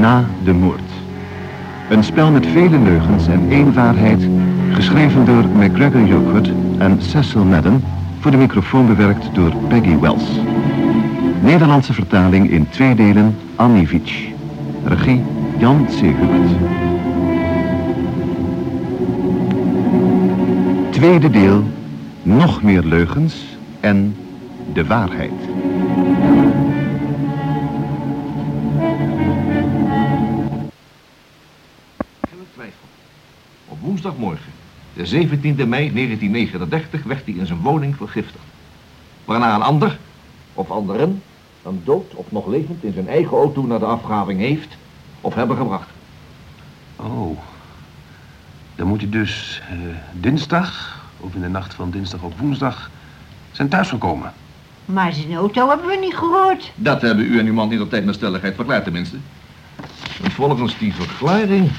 na de moord. Een spel met vele leugens en één waarheid, geschreven door McGregor Yoquart en Cecil Madden, voor de microfoon bewerkt door Peggy Wells. Nederlandse vertaling in twee delen, Annie Vitsch. Regie, Jan. Hubert. Tweede deel, nog meer leugens en de waarheid. 17 mei 1939 werd hij in zijn woning vergiftigd. Waarna een ander, of anderen, een dood of nog levend in zijn eigen auto naar de afgraving heeft of hebben gebracht. Oh, dan moet hij dus eh, dinsdag, of in de nacht van dinsdag op woensdag, zijn thuisgekomen. Maar zijn auto hebben we niet gehoord. Dat hebben u en uw man niet altijd tijd met stelligheid verklaard tenminste. En volgens die verklaring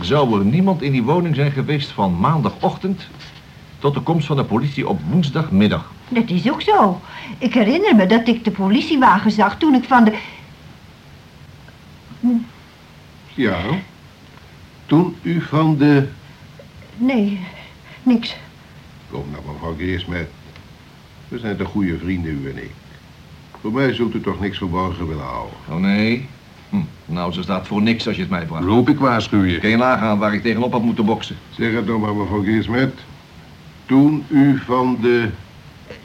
zou er niemand in die woning zijn geweest van maandagochtend tot de komst van de politie op woensdagmiddag. Dat is ook zo. Ik herinner me dat ik de politiewagen zag toen ik van de... Ja. Toen u van de... Nee, niks. Kom nou, mevrouw Geersmet. We zijn de goede vrienden, u en ik. Voor mij zult u toch niks verborgen willen houden. Oh nee? Hm, nou, ze staat voor niks als je het mij vraagt. Loop ik waarschuw je. Kun je nagaan waar ik tegenop had moeten boksen? Zeg het dan maar, mevrouw Geersmet. Toen u van de...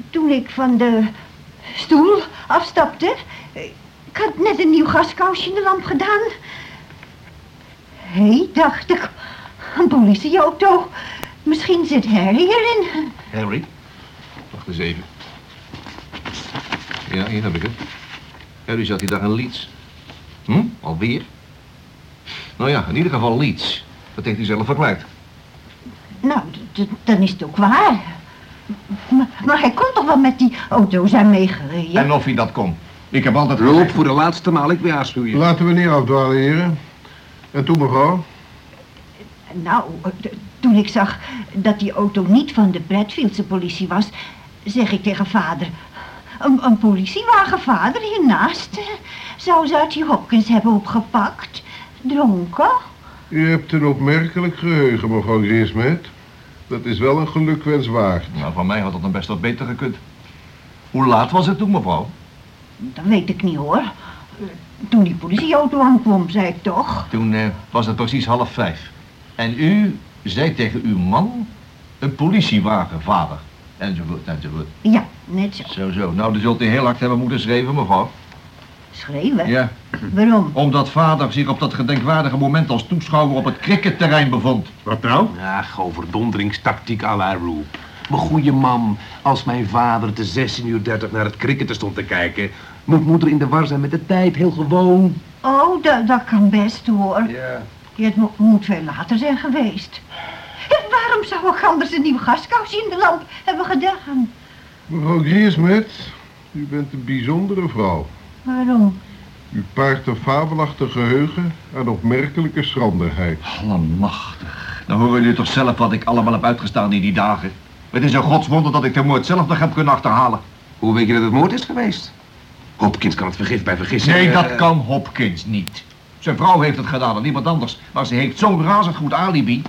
Toen ik van de stoel afstapte... Ik had net een nieuw gaskousje in de lamp gedaan. Hé, hey, dacht ik. Een politieauto. Misschien zit Harry hierin. Harry? Wacht eens even. Ja, hier heb ik het. Harry zat hier dag in Leeds. Hm? Alweer? Nou ja, in ieder geval Leeds. Dat heeft hij zelf verklaard. Nou, dan is het ook waar. Maar, maar hij kon toch wel met die auto zijn meegereden? En of hij dat kon. Ik heb altijd Loop voor de laatste maal, ik waarschuw je. Laten we niet afdwalen, heren. En toen, mevrouw? Nou, toen ik zag dat die auto niet van de Bradfieldse politie was, zeg ik tegen vader... Een, een politiewagen, vader, hiernaast. Zou ze uit die Hopkins hebben opgepakt? Dronken? U hebt een opmerkelijk geheugen, mevrouw Geersmet. Dat is wel een gelukwens waard. Nou, van mij had dat dan best wat beter gekund. Hoe laat was het toen, mevrouw? Dat weet ik niet hoor. Toen die politieauto aankwam, zei ik toch? Toen eh, was het precies half vijf. En u zei tegen uw man... een politiewagen, vader. Enzovoort, enzovoort. Ja, net zo. Zo, zo. Nou, dan zult u heel hard hebben moeten schrijven, mevrouw. Schreeuwen? Ja. Waarom? Omdat vader zich op dat gedenkwaardige moment als toeschouwer op het cricketterrein bevond. Wat nou? Ach, overdonderingstactiek à la Roep. Mijn goede man, als mijn vader te 16 uur 30 naar het cricketen stond te kijken... moet moeder in de war zijn met de tijd, heel gewoon. Oh, dat, dat kan best hoor. Ja. Het mo- moet veel later zijn geweest. En waarom zou ik anders een nieuw gaskousje in de lamp hebben gedaan? Mevrouw Geersmet, u bent een bijzondere vrouw. Waarom? U paart een fabelachtig geheugen en opmerkelijke schranderheid. Allemachtig. Dan horen jullie toch zelf wat ik allemaal heb uitgestaan in die dagen. Het is een godswonder dat ik de moord zelf nog heb kunnen achterhalen. Hoe weet je dat het moord is geweest? Hopkins kan het vergif bij vergissing... Nee, dat kan Hopkins niet. Zijn vrouw heeft het gedaan en niemand anders. Maar ze heeft zo'n razend goed alibi...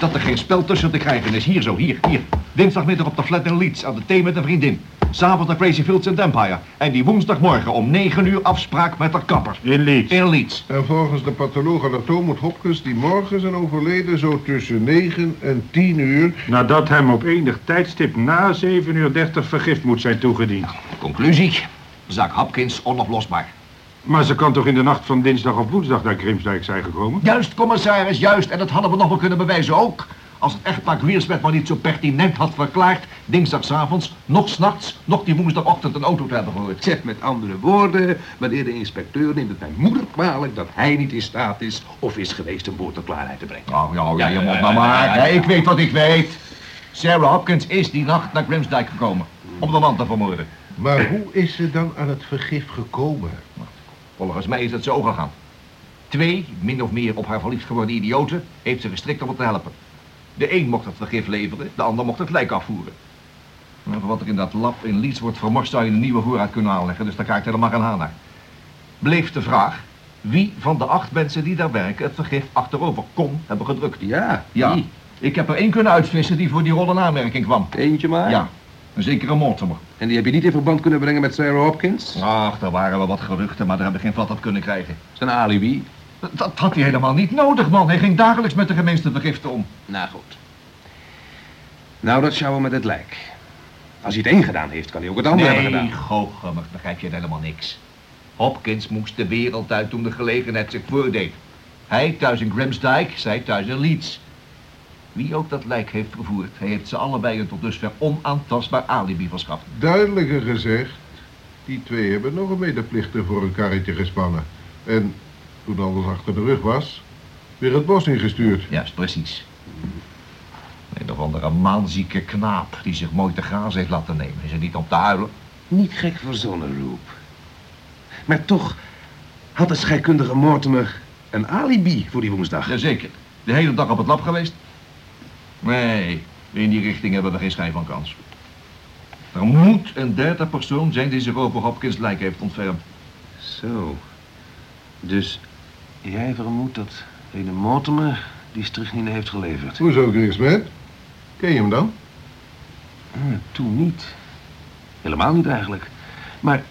dat er geen spel tussen te krijgen is. Hier zo, hier, hier. Dinsdagmiddag op de flat in Leeds aan de thee met een vriendin. S'avonds naar Crazy Fields in Empire. En die woensdagmorgen om 9 uur afspraak met de kapper. In Leeds. In Leeds. En volgens de patholoog anatoom moet Hopkins die morgen zijn overleden zo tussen 9 en 10 uur. Nadat hem op enig tijdstip na 7 uur 30 vergif moet zijn toegediend. Conclusie. Zaak Hopkins onoplosbaar. Maar ze kan toch in de nacht van dinsdag op woensdag naar Grimsdijk zijn gekomen? Juist, commissaris, juist. En dat hadden we nog wel kunnen bewijzen ook. Als het echtpaar Griersmet maar niet zo pertinent had verklaard... dinsdagsavonds, nog s'nachts, nog die woensdagochtend een auto te hebben gehoord. Zeg met andere woorden, meneer de inspecteur neemt het mijn moeder kwalijk dat hij niet in staat is of is geweest een boord tot klaarheid te brengen. Oh, ja, ja, je ja, maar. Ik weet wat ik weet. Sarah Hopkins is die nacht naar Grimsdijk gekomen. Om de man te vermoorden. Maar hoe is ze dan aan het vergif gekomen? Volgens mij is het zo gegaan. Twee, min of meer op haar verliefd geworden idioten, heeft ze gestrikt om het te helpen. De een mocht het vergif leveren, de ander mocht het lijk afvoeren. Voor wat er in dat lab in Leeds wordt vermorst zou je een nieuwe voorraad kunnen aanleggen, dus daar krijgt helemaal geen haan naar. bleef de vraag wie van de acht mensen die daar werken het vergif achterover kon hebben gedrukt. Ja, Ja, die. ik heb er één kunnen uitvissen die voor die rol in aanmerking kwam. Eentje maar? Ja, een zekere Mortimer. En die heb je niet in verband kunnen brengen met Sarah Hopkins? Ach, er waren wel wat geruchten, maar daar heb ik geen vat op kunnen krijgen. Zijn alibi? Dat, had hij helemaal niet nodig, man. Hij ging dagelijks met de gemeenste vergiften om. Nou goed. Nou, dat sjouwen met het lijk. Als hij het één gedaan heeft, kan hij ook het ander hebben Nee, gedaan. goochemig, begrijp je helemaal niks. Hopkins moest de wereld uit toen de gelegenheid zich voordeed. Hij thuis in Grimsdijk, zij thuis in Leeds. Wie ook dat lijk heeft vervoerd, hij heeft ze allebei een tot dusver onaantastbaar alibi verschaft. Duidelijker gezegd, die twee hebben nog een medeplichter voor een karretje gespannen. En toen alles achter de rug was, weer het bos ingestuurd. Juist, precies. Een of andere maanzieke knaap die zich mooi te graas heeft laten nemen. Is er niet om te huilen? Niet gek verzonnen, Roop. Maar toch had de scheikundige Mortimer een alibi voor die woensdag. Jazeker. De hele dag op het lab geweest? Nee, in die richting hebben we geen schijn van kans. Er moet een derde persoon zijn die zich over Hopkins lijk heeft ontfermd. Zo. Dus jij vermoedt dat ene Mortimer die strychnine heeft geleverd? Hoezo, Grismet? Ken je hem dan? Hm, toen niet. Helemaal niet eigenlijk. Maar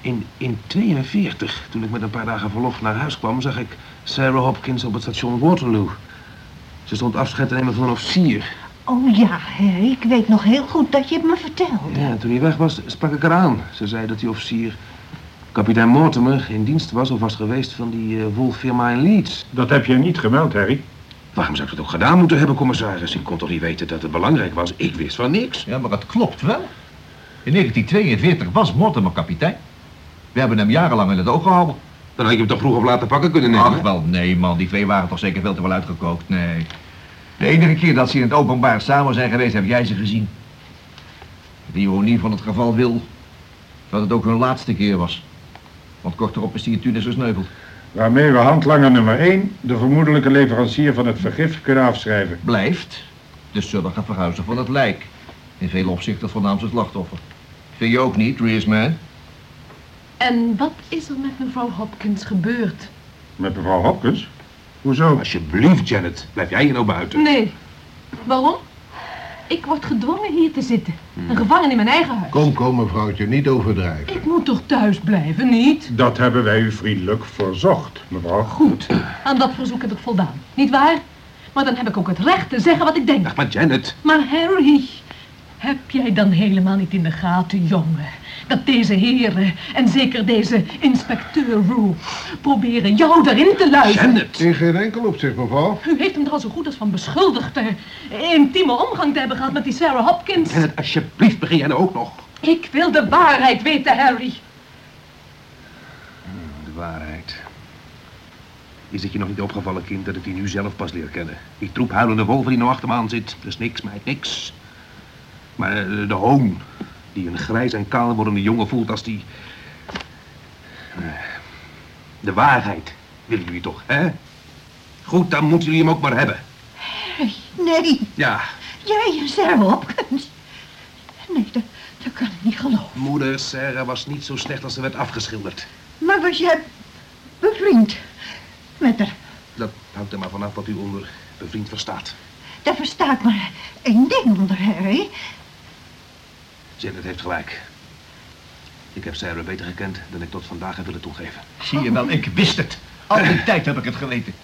in, in 42, toen ik met een paar dagen verlof naar huis kwam, zag ik Sarah Hopkins op het station Waterloo. Ze stond afscheid te nemen van een officier. Oh ja, Harry, ik weet nog heel goed dat je het me vertelde. Ja, en toen hij weg was, sprak ik haar aan. Ze zei dat die officier, kapitein Mortimer, in dienst was of was geweest van die eh wolffirma in Leeds. Dat heb je niet gemeld, Harry. Waarom zou ik dat ook gedaan moeten hebben, commissaris? Ik kon toch niet weten dat het belangrijk was? Ik wist van niks. Ja, maar het klopt wel. In 1942 was Mortimer kapitein. We hebben hem jarenlang in het oog gehouden. Dan had je hem toch vroeg of later pakken kunnen nemen? Ach wel, nee man, die twee waren toch zeker veel te wel uitgekookt. Nee. De enige keer dat ze in het openbaar samen zijn geweest, heb jij ze gezien. De ironie van het geval wil dat het ook hun laatste keer was. Want kort erop is die in Tunis gesneuveld. Waarmee we handlanger nummer 1, de vermoedelijke leverancier van het vergif, kunnen afschrijven. Blijft de zullige verhuizer van het lijk. In veel opzichten het voornaamste slachtoffer. Vind je ook niet, Reersman? En wat is er met mevrouw Hopkins gebeurd? Met mevrouw Hopkins? Hoezo? Alsjeblieft, Janet. Blijf jij hier nou buiten? Nee. Waarom? Ik word gedwongen hier te zitten. Een gevangen in mijn eigen huis. Kom, kom, mevrouwtje, niet overdrijven. Ik moet toch thuis blijven, niet? Dat hebben wij u vriendelijk verzocht, mevrouw. Goed. Aan dat verzoek heb ik voldaan. Niet waar? Maar dan heb ik ook het recht te zeggen wat ik denk. Ach, maar Janet. Maar Harry, heb jij dan helemaal niet in de gaten, jongen? Dat deze heren, en zeker deze inspecteur Roo, proberen jou erin te luisteren. Janet. In geen enkel opzicht, mevrouw. U heeft hem er al zo goed als van beschuldigd eh, intieme omgang te hebben gehad met die Sarah Hopkins. Janet, alsjeblieft, begin jij nou ook nog? Ik wil de waarheid weten, Harry. De waarheid. Is het je nog niet opgevallen, kind, dat ik die nu zelf pas leer kennen? Die troep huilende wolven die nou achter me aan zit. Dat is niks, meid, niks. Maar eh, de hoon die een grijs en kaal wordende jongen voelt als die... Eh, De waarheid willen jullie toch, hè? Goed, dan moeten jullie hem ook maar hebben. Harry, nee. Ja, Jij en Sarah Hopkins. Nee, dat, dat kan ik niet geloven. moeder Sarah was niet zo slecht als ze werd afgeschilderd. Maar was jij bevriend met haar? Dat hangt er maar vanaf wat u onder bevriend verstaat. Daar versta ik maar één ding onder, Harry. Janet heeft gelijk. Ik heb Sarah beter gekend dan ik tot vandaag heb willen toegeven. Zie je wel, ik wist het. Al die tijd heb ik het geweten.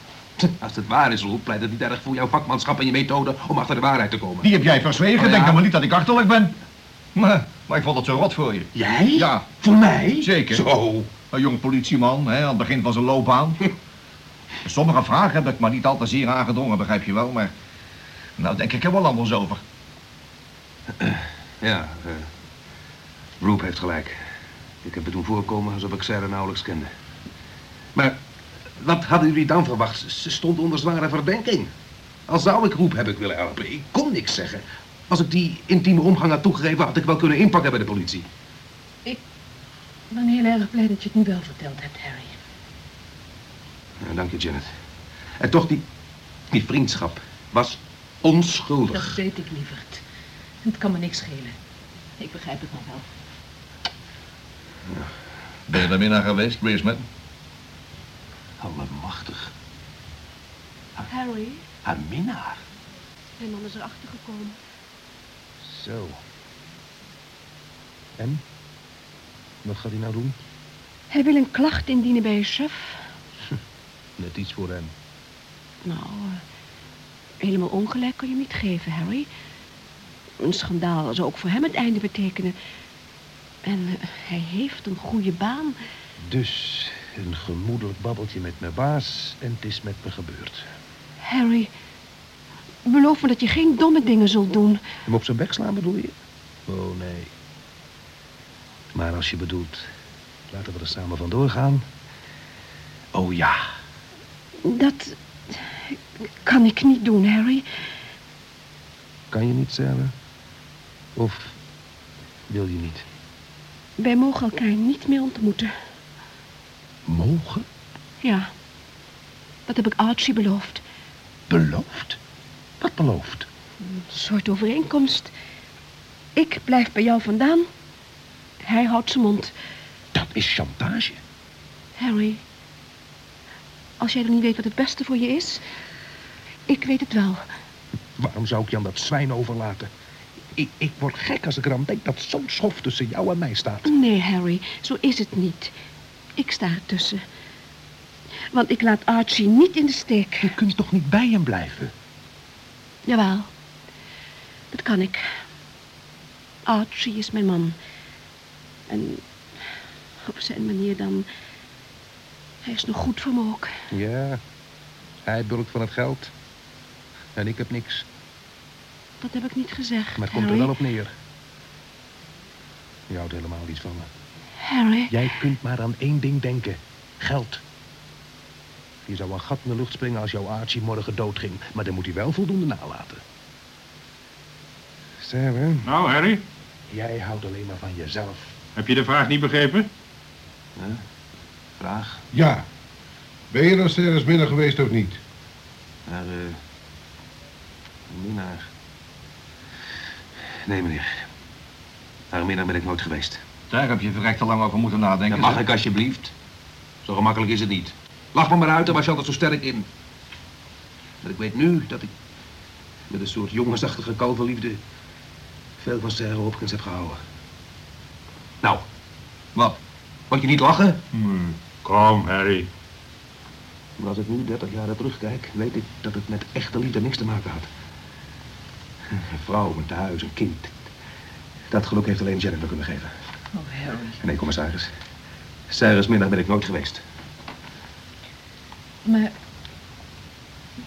Als het waar is, Roel, pleit het niet erg voor jouw vakmanschap en je methode om achter de waarheid te komen. Die heb jij verzwegen. Oh, ja. Denk dan maar niet dat ik achterlijk ben. Maar, maar ik vond het zo rot voor je. Jij? Ja. Voor mij? Zeker. Zo. Een jong politieman, hè, aan het begin van zijn loopbaan. Sommige vragen heb ik maar niet al te zeer aangedrongen, begrijp je wel. Maar nou denk ik er wel anders over. Ja, eh Roep heeft gelijk. Ik heb het doen voorkomen alsof ik Sarah nauwelijks kende. Maar wat hadden jullie dan verwacht? Ze stond onder zware verdenking. Al zou ik Roep heb ik willen helpen. Ik kon niks zeggen. Als ik die intieme omgang had toegegeven, had ik wel kunnen inpakken bij de politie. Ik ben heel erg blij dat je het nu wel verteld hebt, Harry. Ja, dank je, Janet. En toch, die, die vriendschap was onschuldig. Dat weet ik, lieverd. Het kan me niks schelen. Ik begrijp het nog wel. Ben je er naar geweest, Grace Madden? Allemachtig. Harry, Haar minnaar. mijn man is erachter gekomen. Zo. En? Wat gaat hij nou doen? Hij wil een klacht indienen bij een chef. Net iets voor hem. Nou, eh, helemaal ongelijk kan je hem niet geven, Harry. Een schandaal zou ook voor hem het einde betekenen. En eh, hij heeft een goede baan. Dus een gemoedelijk babbeltje met mijn baas en het is met me gebeurd. Harry, beloof me dat je geen domme dingen zult doen. Hem op zijn bek slaan bedoel je? Oh nee. Maar als je bedoelt, laten we er samen vandoor gaan. Oh ja. Dat kan ik niet doen, Harry. Kan je niet, Sarah? Of wil je niet? Wij mogen elkaar niet meer ontmoeten. Mogen? Ja, dat heb ik Archie beloofd. Beloofd? Wat beloofd? Een soort overeenkomst. Ik blijf bij jou vandaan. Hij houdt zijn mond. Dat is chantage. Harry, als jij dan niet weet wat het beste voor je is, ik weet het wel. Waarom zou ik je aan dat zwijn overlaten? Ik, ik word gek als ik eraan denk dat zo'n schof tussen jou en mij staat. Nee, Harry, zo is het niet. Ik sta ertussen. Want ik laat Archie niet in de steek. Je kunt toch niet bij hem blijven? Jawel, dat kan ik. Archie is mijn man. En op zijn manier dan... Hij is nog goed voor me ook. Ja, hij bulkt van het geld. En ik heb niks. Dat heb ik niet gezegd, Maar het komt er Harry. wel op neer. Je houdt helemaal niets van me. Harry, Jij kunt maar aan één ding denken. Geld. Je zou een gat in de lucht springen als jouw Archie morgen doodging. Maar dan moet hij wel voldoende nalaten. Sarah, Nou, Harry, jij houdt alleen maar van jezelf. heb je de vraag niet begrepen? Vraag? Ja. Ben je Sarah's middag geweest of niet? Naar, eh... minnaar. Nee, meneer. Naar ben ik nooit geweest. Daar heb je verrekt te lang over moeten nadenken. Dat mag ik alsjeblieft. Zo gemakkelijk is het niet. Lach me maar uit, daar was je altijd zo sterk in. Maar ik weet nu dat ik met een soort jongensachtige kalverliefde veel van Sarah Hopkins heb gehouden. Nou, Wat? moet je niet lachen? Kom, Harry. Maar als ik nu 30 jaar terugkijk, weet ik dat het met echte liefde niks te maken had. Een vrouw, een thuis, een kind. Dat geluk heeft alleen Jennifer kunnen geven. Oh, Harry. Nee, commissaris. Sarah's middag ben ik nooit geweest. Maar...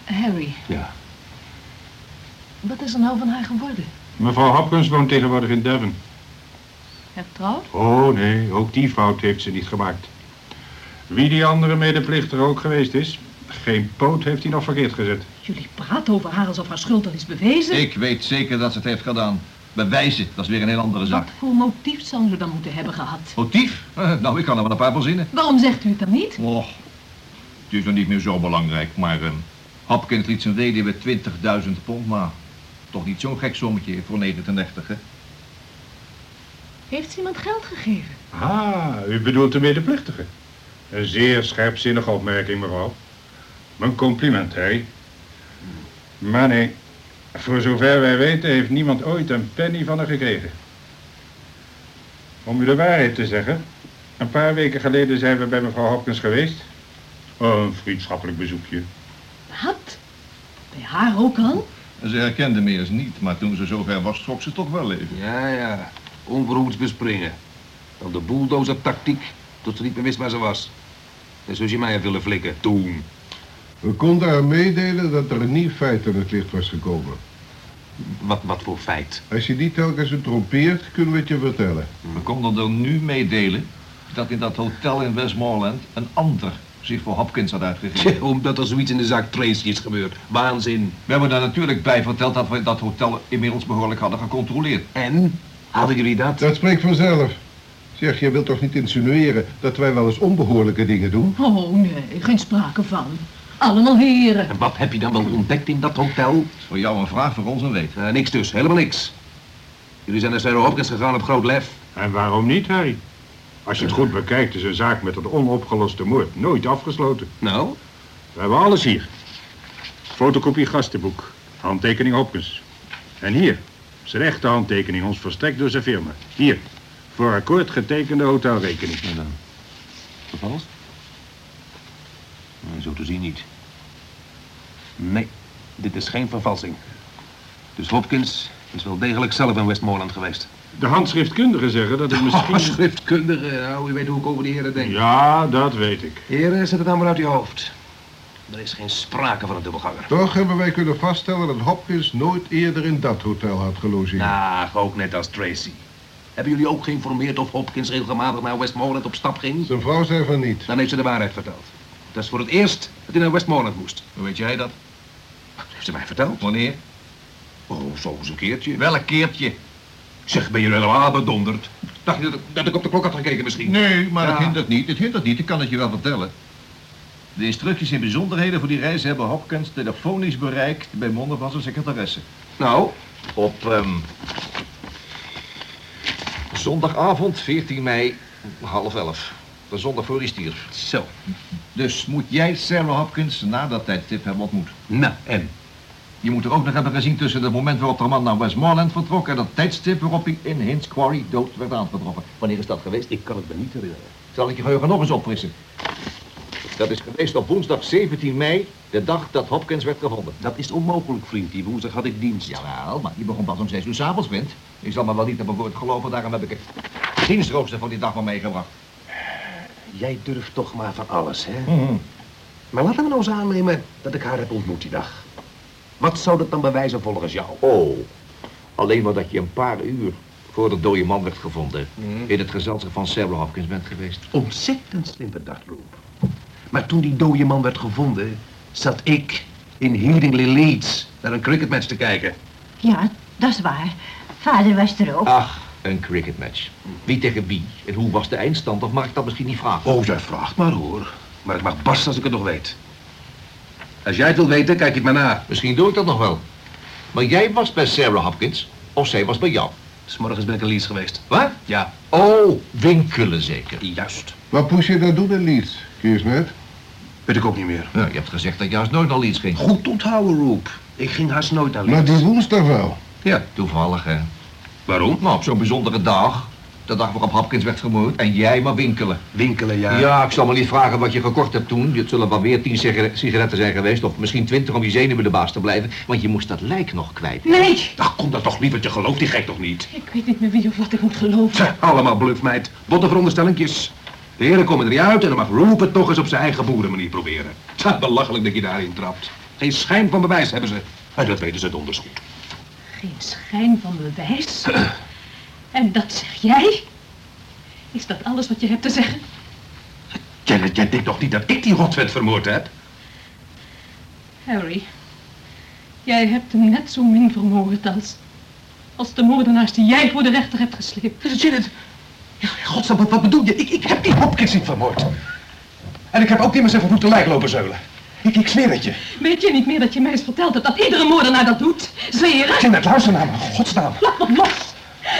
Harry, Ja. wat is er nou van haar geworden? Mevrouw Hopkins woont tegenwoordig in Devon. Hertrouwd? Oh nee, ook die fout heeft ze niet gemaakt. Wie die andere medeplichter ook geweest is, geen poot heeft hij nog verkeerd gezet. Jullie praten over haar alsof haar schuld al is bewezen. Ik weet zeker dat ze het heeft gedaan. Bewijzen, dat is weer een heel andere zaak. Wat voor motief zou ze dan moeten hebben gehad? Motief? Nou, ik kan er wel een paar verzinnen. Waarom zegt u het dan niet? Och, het is nog niet meer zo belangrijk, maar eh, Hopkins liet zijn weduwe 20.000 pond, maar toch niet zo'n gek sommetje voor 99, hè? Heeft ze iemand geld gegeven? Ah, u bedoelt de medeplichtige. Een zeer scherpzinnige opmerking, mevrouw. Mijn compliment, Harry. Maar nee, voor zover wij weten heeft niemand ooit een penny van haar gekregen. Om u de waarheid te zeggen, een paar weken geleden zijn we bij mevrouw Hopkins geweest. Een vriendschappelijk bezoekje. Wat? Bij haar ook al? Ze herkende me eens niet, maar toen ze zover was, trok ze toch wel even. Ja, ja. Onverhoeds bespringen. Dan de bulldozer-tactiek, tot ze niet meer wist waar ze was. En zoals je mij hebt willen flikken, toen. We konden haar meedelen dat er een nieuw feit aan het licht was gekomen. Wat, wat voor feit? Als je niet telkens het trompeert, kunnen we het je vertellen. We konden er nu meedelen dat in dat hotel in Westmoreland een ander zich voor Hopkins had uitgegeven. Omdat er zoiets in de zaak Tracy is gebeurd. Waanzin. We hebben daar natuurlijk bij verteld dat we dat hotel inmiddels behoorlijk hadden gecontroleerd. En? Hadden jullie dat? Dat spreekt vanzelf. Zeg, je wilt toch niet insinueren dat wij wel eens onbehoorlijke dingen doen? Oh nee, geen sprake van. Allemaal heren. En wat heb je dan wel ontdekt in dat hotel? Dat is voor jou een vraag, voor ons een weet. Eh, niks dus, helemaal niks. Jullie zijn naar Sarah Hopkins gegaan op groot lef. En waarom niet, Harry? Als je het goed bekijkt is een zaak met een onopgeloste moord nooit afgesloten. Nou, We hebben alles hier. Fotocopie gastenboek. Handtekening Hopkins. En hier. Zijn echte handtekening, ons verstrekt door zijn firma. Hier. Voor akkoord getekende hotelrekening. en dan? Vervalst? Zo te zien niet. Nee, dit is geen vervalsing. Dus Hopkins is wel degelijk zelf in Westmoreland geweest. De handschriftkundigen zeggen dat het misschien... schriftkundige, nou, u weet hoe ik over die heren denk. Ja, dat weet ik. Heren, zet het maar uit je hoofd. Er is geen sprake van een dubbelganger. Toch hebben wij kunnen vaststellen dat Hopkins nooit eerder in dat hotel had gelogeerd. Nou, ook net als Tracy. Hebben jullie ook geïnformeerd of Hopkins regelmatig naar Westmoreland op stap ging? Zijn vrouw zei van niet. Dan heeft ze de waarheid verteld. Dat is voor het eerst dat hij naar Westmoreland moest. Hoe weet jij dat? Dat heeft ze mij verteld. Wanneer? Oh, zo eens een keertje. Welk keertje? Zeg, ben je helemaal bedonderd? Dacht je dat, dat ik op de klok had gekeken misschien? Nee, maar Ja. dat hindert niet. Het hindert niet, ik kan het je wel vertellen. De instructies en bijzonderheden voor die reis hebben Hopkins telefonisch bereikt bij monden van zijn secretaresse. Nou, Op ehm, zondagavond 14 mei, half elf. De zondag voor hij stierf. zo. Dus moet jij Sarah Hopkins na dat tijdstip hebben ontmoet. Nou, en? Je moet er ook nog hebben gezien tussen het moment waarop de man naar Westmoreland vertrok en dat tijdstip waarop hij in Hins Quarry dood werd aangetroffen. Wanneer is dat geweest? Ik kan het me niet herinneren. Zal ik je geheugen nog eens opfrissen? Dat is geweest op woensdag 17 mei, de dag dat Hopkins werd gevonden. Dat is onmogelijk, vriend. Die woensdag had ik dienst. Jawel, maar die begon pas om 6 uur s'avonds, vriend. Je zal me wel niet mijn woord geloven, daarom heb ik het dienstrooster van die dag maar meegebracht. Jij durft toch maar van alles, hè? Maar laten we nou eens aannemen dat ik haar heb ontmoet die dag. Wat zou dat dan bewijzen volgens jou? Oh, alleen maar dat je een paar uur voor de dode man werd gevonden... in het gezelschap van Sarah Hopkins bent geweest. Ontzettend slim bedacht, Roep. Maar toen die dode man werd gevonden, zat ik in Headingley Leeds naar een cricketmatch te kijken. Ja, dat is waar. Vader was er ook. Ach, een cricketmatch. Wie tegen wie? En hoe was de eindstand? Of mag ik dat misschien niet vragen? Oh, jij vraagt maar hoor. Maar ik mag barst als ik het nog weet. Als jij het wil weten, kijk het maar na. Misschien doe ik dat nog wel. Maar jij was bij Sarah Hopkins, of zij was bij jou. S morgens ben ik in Leeds geweest. Wat? Ja, Oh, winkelen zeker. juist. Wat moest je daar doen in Leeds, Keersnet? Weet ik ook niet meer. Nou, je hebt gezegd dat je juist nooit al iets ging. Goed onthouden, Roep. Ik ging haast nooit naar Leeds. Maar die woensdag wel. Ja, toevallig, hè. Waarom? Nou, op zo'n bijzondere dag. De dag waarop Hopkins werd vermoord. En jij maar winkelen. Winkelen, ja. Ja, ik zal me niet vragen wat je gekort hebt toen. Het zullen wel weer tien sigare- sigaretten zijn geweest. Of misschien twintig om je zenuwen de baas te blijven. Want je moest dat lijk nog kwijt. Nee, Ach, kom dat toch niet, want je gelooft die gek toch niet? ik weet niet meer wie of wat ik moet geloven. Tja, allemaal bluff, meid. Botte veronderstellingjes. De heren komen er niet uit en dan mag Roop het nog eens op zijn eigen boerenmanier proberen. Tja, belachelijk dat je daarin trapt. Geen schijn van bewijs hebben ze. En dat weten ze donders goed. Geen schijn van bewijs. En dat zeg jij? Is dat alles wat je hebt te zeggen? Janet, jij denkt toch niet dat ik die rotwet vermoord heb? Harry, jij hebt hem net zo min vermoord als... als de moordenaars die jij voor de rechter hebt gesleept. Janet, ja, godsnaam, wat, wat bedoel je? Ik, ik heb die Hopkins niet vermoord. En ik heb ook niet meer zijn vervloekte lijk lopen zeulen. Ik, ik zweer het je. Weet je niet meer dat je mij eens verteld hebt dat iedere moordenaar dat doet? Zweren? Janet, luister naar me, godsnaam. Laat me los.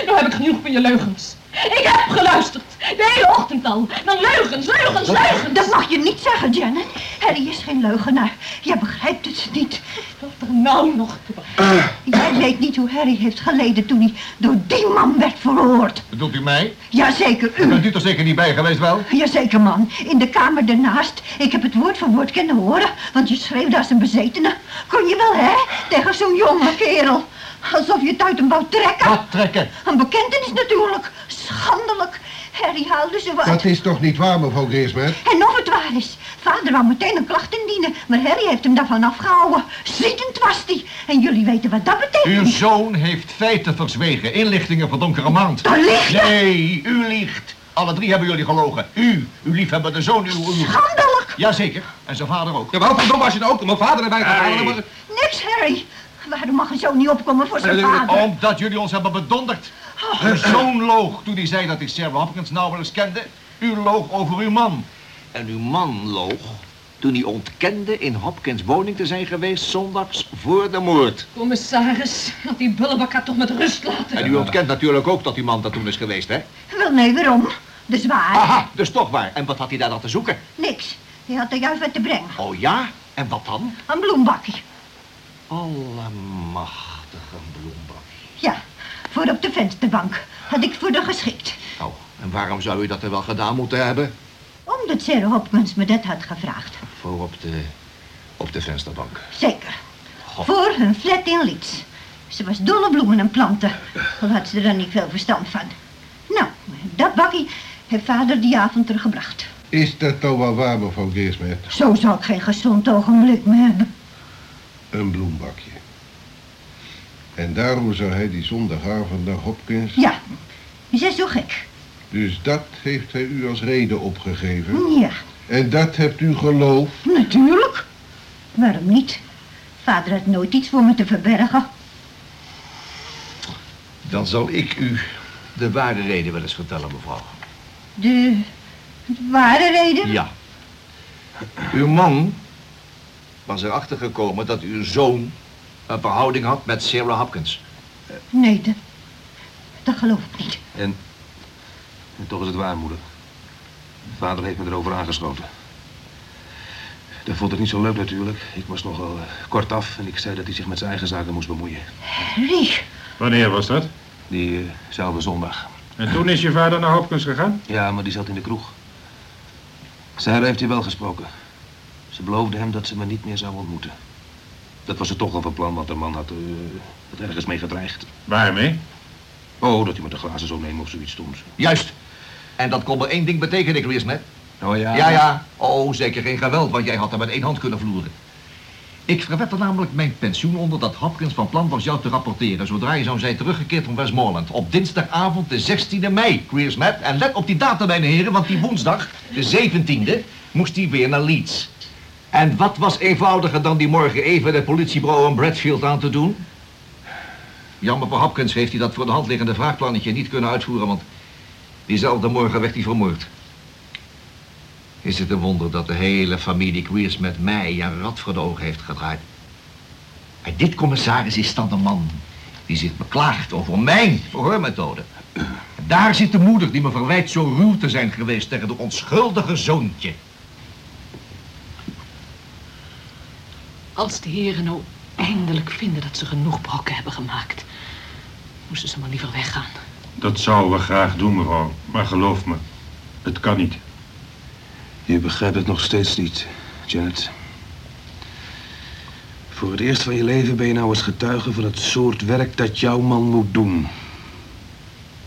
Nou heb ik genoeg van je leugens. Ik heb geluisterd. De hele ochtend al. Dan leugens, leugens, leugens. Dat mag je niet zeggen, Janet. Harry is geen leugenaar. Jij begrijpt het niet. Wat er nou nog te begrijpen. Jij weet niet hoe Harry heeft geleden toen hij door die man werd verhoord. Bedoelt u mij? Jazeker, U u. bent u er zeker niet bij geweest, wel? Jazeker, man. In de kamer daarnaast. Ik heb het woord voor woord kunnen horen, want je schreeuwde als een bezetene. Kon je wel, hè? Tegen zo'n jonge kerel. Alsof je het uit hem wou trekken. Wat trekken? Een bekentenis natuurlijk. Schandelijk. Harry haalde ze wat. Dat is toch niet waar, mevrouw Greersmet? En of het waar is. Vader wou meteen een klacht indienen, maar Harry heeft hem daarvan afgehouden. Zietend was hij. En jullie weten wat dat betekent. Uw zoon heeft feiten verzwegen, inlichtingen voor donkere maand. Dan lieg je. Nee, u liegt. Alle drie hebben jullie gelogen. U, uw liefhebbende zoon, uw... uw... Schandelijk. Jazeker, en zijn vader ook. Ja, maar verdomme als je het ook mijn vader erbij gaat halen. maar- Niks, Harry. Waarom mag hij zo niet opkomen voor zijn eh, vader? Omdat jullie ons hebben bedonderd. Uw zoon loog toen hij zei dat hij Sarah Hopkins nauwelijks kende. U loog over uw man. En uw man loog toen hij ontkende in Hopkins woning te zijn geweest zondags voor de moord. Commissaris, had die bullebak haar toch met rust laten. En u ontkent natuurlijk ook dat uw man dat toen is geweest, hè? Wel, nee, waarom? Dus waar? Aha, dus toch waar. En wat had hij daar dan te zoeken? Niks. Hij had er juist wat te brengen. Oh ja? En wat dan? Een bloembakje. Allemachtige bloembak. Ja, voor op de vensterbank. Had ik voor de geschikt. Oh, en waarom zou u dat er wel gedaan moeten hebben? Omdat Sarah Hopkins me dat had gevraagd. Voor op de, op de vensterbank. Zeker. God. Voor hun flat in Leeds. Ze was dol op bloemen en planten. Al had ze er niet veel verstand van. Nou, dat bakkie heeft vader die avond teruggebracht. Is dat toch wel waar, mevrouw Geersmet? Zo zal ik geen gezond ogenblik meer hebben. Een bloembakje. En daarom zou hij die zondagavond naar Hopkins... Ja, is hij zo gek? Dus dat heeft hij u als reden opgegeven. Ja, En dat hebt u geloofd? natuurlijk. Waarom niet? Vader had nooit iets voor me te verbergen. Dan zal ik u de ware reden wel eens vertellen, mevrouw. De, de ware reden? Ja. Uw man was erachter gekomen dat uw zoon een verhouding had met Sarah Hopkins. Nee, dat, dat geloof ik niet. En, en toch is het waar, moeder. Vader heeft me erover aangeschoten. Dat vond ik niet zo leuk natuurlijk. Ik was nogal eh, kortaf en ik zei dat hij zich met zijn eigen zaken moest bemoeien. Harry, Wanneer was dat? Diezelfde zondag. En toen is je vader naar Hopkins gegaan? Ja, maar die zat in de kroeg. Sarah heeft hij wel gesproken. Ze beloofde hem dat ze me niet meer zou ontmoeten. Dat was er toch al van plan, want de man had, had ergens mee gedreigd. Waarmee? Oh, dat hij me de glazen zou nemen of zoiets stoms. Juist. En dat kon maar één ding betekenen, net. Oh ja? Ja, ja. Oh, zeker geen geweld, want jij had er met één hand kunnen vloeren. Ik verwed er namelijk mijn pensioen onder dat Hopkins van plan was jou te rapporteren... zodra je zou zijn teruggekeerd van Westmoreland. Op dinsdagavond de 16e mei, Queersmet. En let op die datum, mijn heren, want die woensdag, de 17e, moest hij weer naar Leeds. En wat was eenvoudiger dan die morgen even de politiebureau in Bradfield aan te doen? Jammer voor Hopkins heeft hij dat voor de hand liggende wraakplannetje niet kunnen uitvoeren... want diezelfde morgen werd hij vermoord. Is het een wonder dat de hele familie Queers met mij een rat voor de ogen heeft gedraaid? En dit commissaris is dan de man die zich beklaagt over mijn verhoormethode. Daar zit de moeder die me verwijt zo ruw te zijn geweest tegen de onschuldige zoontje. Als de heren nou eindelijk vinden dat ze genoeg brokken hebben gemaakt, moesten ze maar liever weggaan. Dat zouden we graag doen, mevrouw. Maar geloof me, het kan niet. Je begrijpt het nog steeds niet, Janet. Voor het eerst van je leven ben je nou eens getuige van het soort werk dat jouw man moet doen.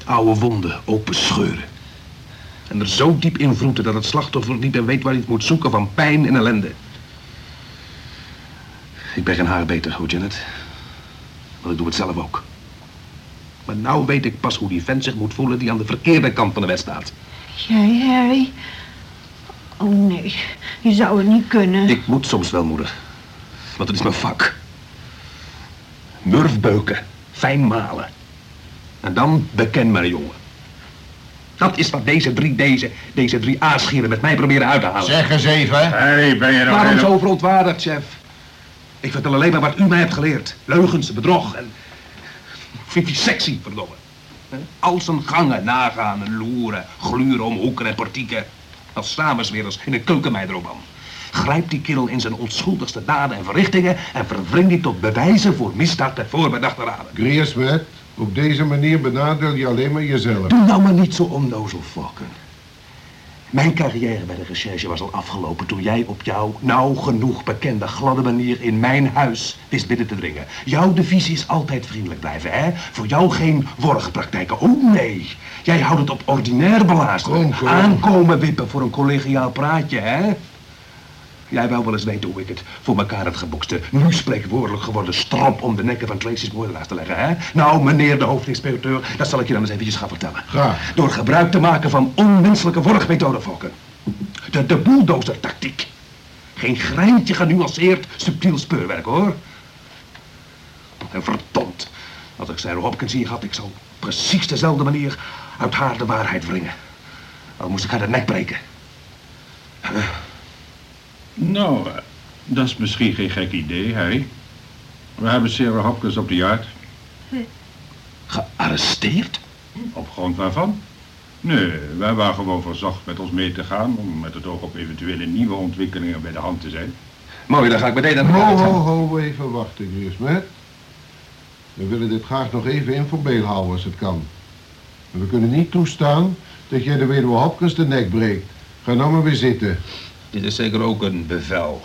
Oude wonden open scheuren. En er zo diep in vroeten dat het slachtoffer niet meer weet waar hij het moet zoeken van pijn en ellende. Ik ben geen haar beter, hoor Janet. Want ik doe het zelf ook. Maar nou weet ik pas hoe die vent zich moet voelen die aan de verkeerde kant van de wet staat. jij Harry? Oh nee, je zou het niet kunnen. Ik moet soms wel, moeder. Want het is mijn vak. Murfbeuken, fijn malen. En dan beken maar, jongen. Dat is wat deze drie, deze, deze drie aasgieren met mij proberen uit te halen. Zeg eens even. Hé, ben je nou Waarom helemaal- zo verontwaardigd, chef? Ik vertel alleen maar wat u mij hebt geleerd. Leugens, bedrog en... Vivisectie, verdomme. Al zijn gangen nagaan en loeren, gluren om hoeken en portieken. Als samenzweerders in een keukenmeideroman. Grijp die kerel in zijn onschuldigste daden en verrichtingen... en verwring die tot bewijzen voor misdaad met voorbedachte raden. Geersmet, op deze manier benadeel je alleen maar jezelf. Doe nou maar niet zo onnozel, Fokken. Mijn carrière bij de recherche was al afgelopen toen jij op jouw nou genoeg bekende gladde manier in mijn huis wist binnen te dringen. Jouw devisie is altijd vriendelijk blijven, hè? Voor jou geen worgpraktijken. Oh nee, jij houdt het op ordinair kom. Aankomen wippen voor een collegiaal praatje, hè? Jij wou wel eens weten hoe ik het voor elkaar had gebokste, nu spreekwoordelijk geworden strop om de nekken van Tracy's moordenaars te leggen, hè? Nou, meneer de hoofdinspecteur, dat zal ik je dan eens eventjes gaan vertellen. Graag. Door gebruik te maken van onmenselijke worgmethoden, Fokken. De, de bulldozer-tactiek. Geen greintje genuanceerd, subtiel speurwerk, hoor. En verdomd, als ik Sarah Hopkins hier had, ik zou precies dezelfde manier uit haar de waarheid wringen. Al moest ik haar de nek breken. Nou, dat is misschien geen gek idee, Harry. We hebben Sarah Hopkins op de jaart. Gearresteerd? Op grond waarvan? Nee, wij waren gewoon verzocht met ons mee te gaan... om met het oog op eventuele nieuwe ontwikkelingen bij de hand te zijn. Mooi, dan ga ik meteen naar de Ho, ho, ho, even wachten, Grismet. We willen dit graag nog even informeel houden als het kan. En we kunnen niet toestaan dat jij de weduwe Hopkins de nek breekt. Ga nou maar weer zitten. Dit is zeker ook een bevel,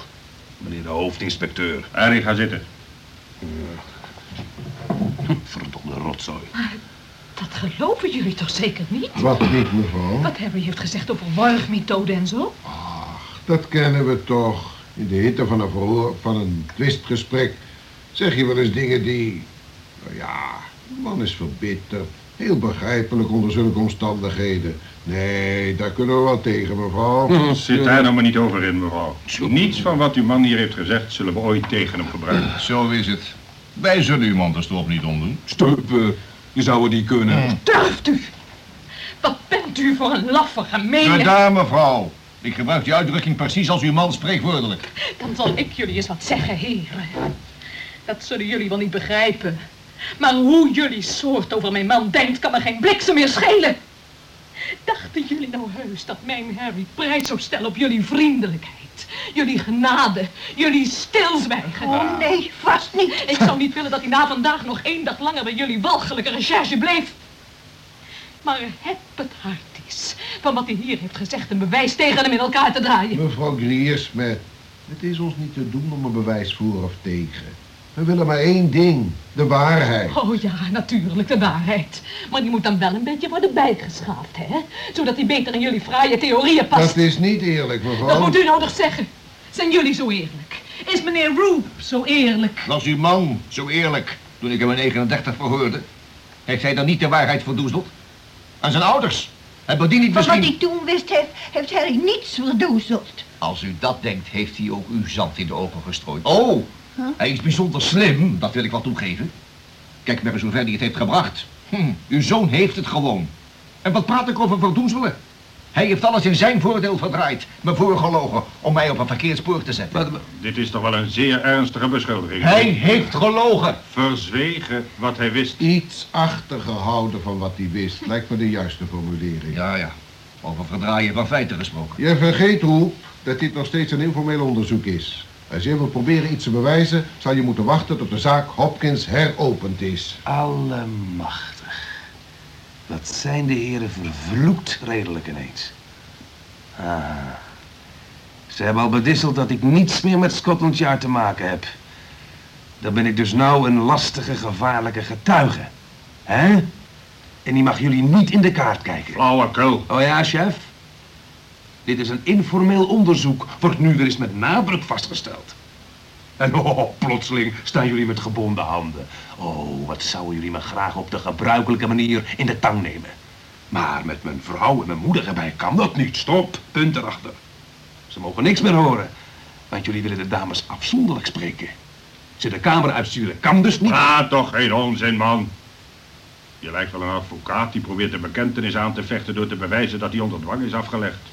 meneer de hoofdinspecteur. Harry, ga zitten. Verdomme rotzooi. Dat geloven jullie toch zeker niet? Wat niet, mevrouw? Wat Harry heeft gezegd over worgmethode en zo? Dat kennen we toch. In de hitte van een verhoor, van een twistgesprek, zeg je wel eens dingen die... Nou ja, de man is verbitterd. Heel begrijpelijk onder zulke omstandigheden. Nee, daar kunnen we wel tegen, mevrouw. Zit daar nou maar niet over in, mevrouw. Niets van wat uw man hier heeft gezegd... zullen we ooit tegen hem gebruiken. Zo is het. Wij zullen uw man de strop niet omdoen. Stupen, je zou het niet kunnen. Durft u? Wat bent u voor een laffe, gemene... Gedaan, mevrouw. Ik gebruik die uitdrukking precies als uw man spreekwoordelijk. Dan zal ik jullie eens wat zeggen, heren. Dat zullen jullie wel niet begrijpen. Maar hoe jullie soort over mijn man denkt, kan me geen bliksem meer schelen. Dachten jullie nou heus dat mijn Harry prijs zou stellen op jullie vriendelijkheid, jullie genade, jullie stilzwijgen? Oh nee, vast niet. Ik zou niet willen dat hij na vandaag nog één dag langer bij jullie walgelijke recherche bleef. Maar heb het hart is van wat hij hier heeft gezegd een bewijs tegen hem in elkaar te draaien. Mevrouw Griersmet, het is ons niet te doen om een bewijs voor of tegen. We willen maar één ding, de waarheid. Oh ja, natuurlijk, de waarheid. Maar die moet dan wel een beetje worden bijgeschaafd, hè? Zodat hij beter in jullie fraaie theorieën past. Dat is niet eerlijk, Dat mevrouw. moet u nou toch zeggen. Zijn jullie zo eerlijk? Is meneer Roop zo eerlijk? Was uw man zo eerlijk toen ik hem in 39 verhoorde? Heeft hij dan niet de waarheid verdoezeld? Aan zijn ouders? Hebben die niet Van wat misschien... hij toen wist, heeft, heeft Harry niets verdoezeld. Als u dat denkt, heeft hij ook u zand in de ogen gestrooid. Oh, hij is bijzonder slim, dat wil ik wel toegeven. Kijk maar eens hoe ver hij het heeft gebracht. Hm, uw zoon heeft het gewoon. En wat praat ik over verdoezelen? Hij heeft alles in zijn voordeel verdraaid, me voorgelogen, om mij op een verkeerd spoor te zetten. Maar, Dit is toch wel een zeer ernstige beschuldiging. Hij heeft gelogen. Verzwegen wat hij wist. Iets achtergehouden van wat hij wist, lijkt me de juiste formulering. Ja, ja. Over verdraaien van feiten gesproken. Je vergeet, Roep, dat dit nog steeds een informeel onderzoek is. Als je wil proberen iets te bewijzen, zal je moeten wachten tot de zaak Hopkins heropend is. allemachtig. Wat zijn de heren vervloekt redelijk ineens. Ah. Ze hebben al bedisseld dat ik niets meer met Scotland Yard te maken heb. Dan ben ik dus nou een lastige, gevaarlijke getuige. Hè? En die mag jullie niet in de kaart kijken. Flauwekul. Oh ja, chef? Dit is een informeel onderzoek, wordt nu weer eens met nadruk vastgesteld. En oh, plotseling staan jullie met gebonden handen. Oh, wat zouden jullie me graag op de gebruikelijke manier in de tang nemen. Maar met mijn vrouw en mijn moeder erbij kan dat niet. Stop, punt erachter. Ze mogen niks meer horen, want jullie willen de dames afzonderlijk spreken. Ze de kamer uitsturen kan dus niet. Praat toch geen onzin, man. Je lijkt wel een advocaat die probeert de bekentenis aan te vechten door te bewijzen dat hij onder dwang is afgelegd.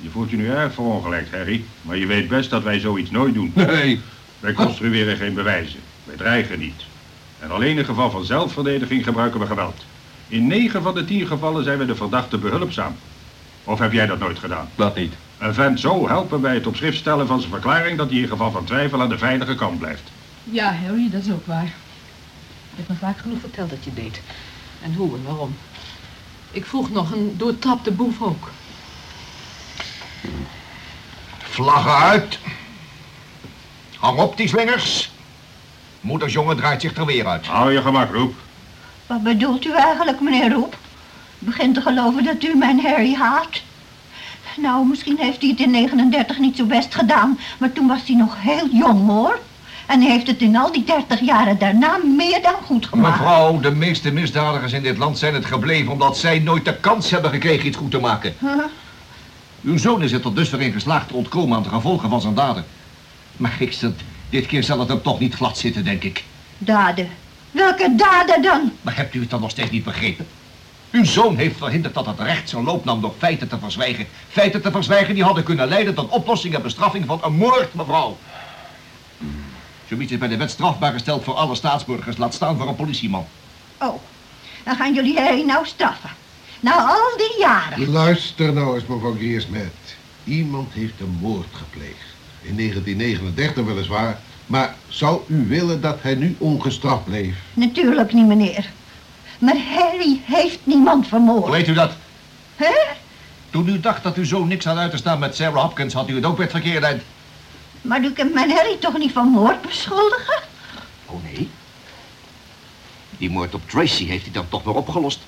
Je voelt je nu erg verongelijkt, Harry, maar je weet best dat wij zoiets nooit doen. Nee, Wij construeren geen bewijzen. Wij dreigen niet. En alleen in geval van zelfverdediging gebruiken we geweld. In negen van de tien gevallen zijn we de verdachte behulpzaam. Of heb jij dat nooit gedaan? dat niet. Een vent zo helpen bij het op schrift stellen van zijn verklaring dat hij in geval van twijfel aan de veilige kant blijft. Ja, Harry, dat is ook waar. Je hebt me vaak genoeg verteld dat je het deed. En hoe en waarom. Ik vroeg nog een doortrapte boef ook. Vlaggen uit. Hang op die slingers. Moeders jongen draait zich er weer uit. Hou je gemak, Roep. Wat bedoelt u eigenlijk, meneer Roep? U begint te geloven dat u mijn Harry haat? Nou, misschien heeft hij het in 39 niet zo best gedaan, maar toen was hij nog heel jong, hoor. En hij heeft het in al die 30 jaren daarna meer dan goed gemaakt. Mevrouw, de meeste misdadigers in dit land zijn het gebleven omdat zij nooit de kans hebben gekregen iets goed te maken. Huh? Uw zoon is er tot dusver in geslaagd te ontkomen aan de gevolgen van zijn daden. Maar ik dit keer zal het hem toch niet glad zitten, denk ik. Daden. Welke daden dan? Maar hebt u het dan nog steeds niet begrepen? Uw zoon heeft verhinderd dat het recht zijn loop nam door feiten te verzwijgen. Feiten te verzwijgen die hadden kunnen leiden tot oplossing en bestraffing van een moord, mevrouw. Zoiets is bij de wet strafbaar gesteld voor alle staatsburgers, laat staan voor een politieman. Oh, dan gaan jullie Harry nou straffen. Na al die jaren. Luister nou eens, mevrouw Griersmet. Iemand heeft een moord gepleegd. In 1939 weliswaar. Maar zou u willen dat hij nu ongestraft bleef? Natuurlijk niet, meneer. Maar Harry heeft niemand vermoord. Hoe weet u dat? Hè? Toen u dacht dat u zo niks had uit te staan met Sarah Hopkins, had u het ook weer het verkeerde eind. Maar u kunt mijn Harry toch niet van moord beschuldigen? Oh nee? Die moord op Tracy heeft hij dan toch weer opgelost?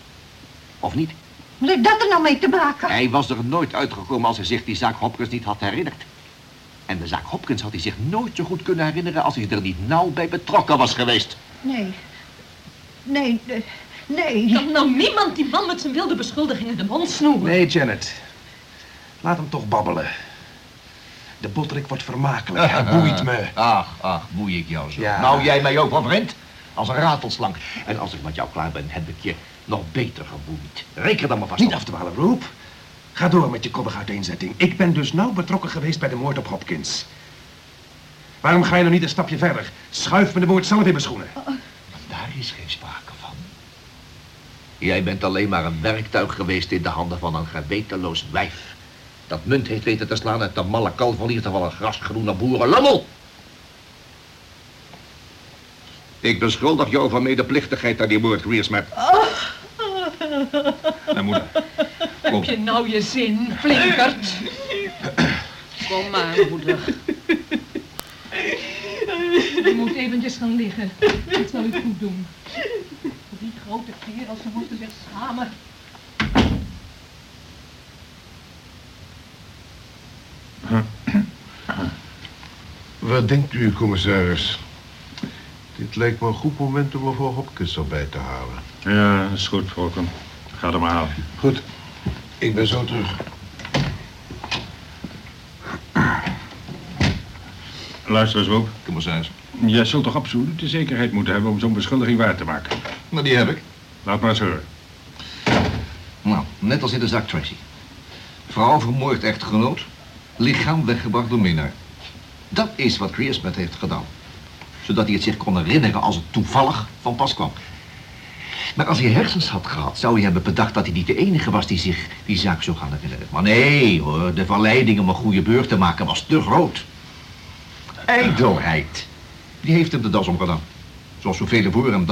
Of niet? Wat heeft dat er nou mee te maken? Hij was er nooit uitgekomen als hij zich die zaak Hopkins niet had herinnerd. En de zaak Hopkins had hij zich nooit zo goed kunnen herinneren als hij er niet nauw bij betrokken was geweest. Nee. Nee, nee. Kan nou niemand die man met zijn wilde beschuldigingen de mond snoeren? Nee, Janet. Laat hem toch babbelen. De botterik wordt vermakelijk. Hij boeit me. Ach, ach, boei ik jou zo. Ja. Nou, jij mij ook wel, vriend. Als een ratelslang. En als ik met jou klaar ben, heb ik je nog beter geboeid. Reken dan maar vast Niet op. afdwalen, Roop. Ga door met je koddige uiteenzetting. Ik ben dus nauw betrokken geweest bij de moord op Hopkins. Waarom ga je nou niet een stapje verder? Schuif me de moord zelf in mijn schoenen. Daar is geen sprake van. Jij bent alleen maar een werktuig geweest in de handen van een gewetenloos wijf. Dat munt heeft weten te slaan uit de malle kalf van ieder geval een grasgroene boerenlummel. Ik beschuldig jou van medeplichtigheid aan die moord, Griersmet. Mijn moeder. Heb je nou je zin, flinkert? Kom maar, moeder. Je moet eventjes gaan liggen. Dat zal u goed doen. Die grote kerels, ze moeten zich schamen. Wat denkt u, commissaris? Dit lijkt me een goed moment om mevrouw Hopkins erbij te halen. Ja, is goed, Volker. Ga er maar halen. Goed, ik ben zo terug. Luister eens, Roop. Commissaris. Jij zult toch absoluut de zekerheid moeten hebben om zo'n beschuldiging waar te maken. Maar die heb ik. Laat maar eens horen. Nou, net als in de zaak Tracy. Vrouw vermoord echtgenoot, lichaam weggebracht door minnaar. Dat is wat Griersmet heeft gedaan. Zodat hij het zich kon herinneren als het toevallig van pas kwam. Maar als hij hersens had gehad, zou hij hebben bedacht dat hij niet de enige was die zich die zaak zou gaan herinneren. Maar nee hoor, de verleiding om een goede beurt te maken was te groot. Ijdelheid. Die heeft hem de das omgedaan. Zoals zoveel voor hem.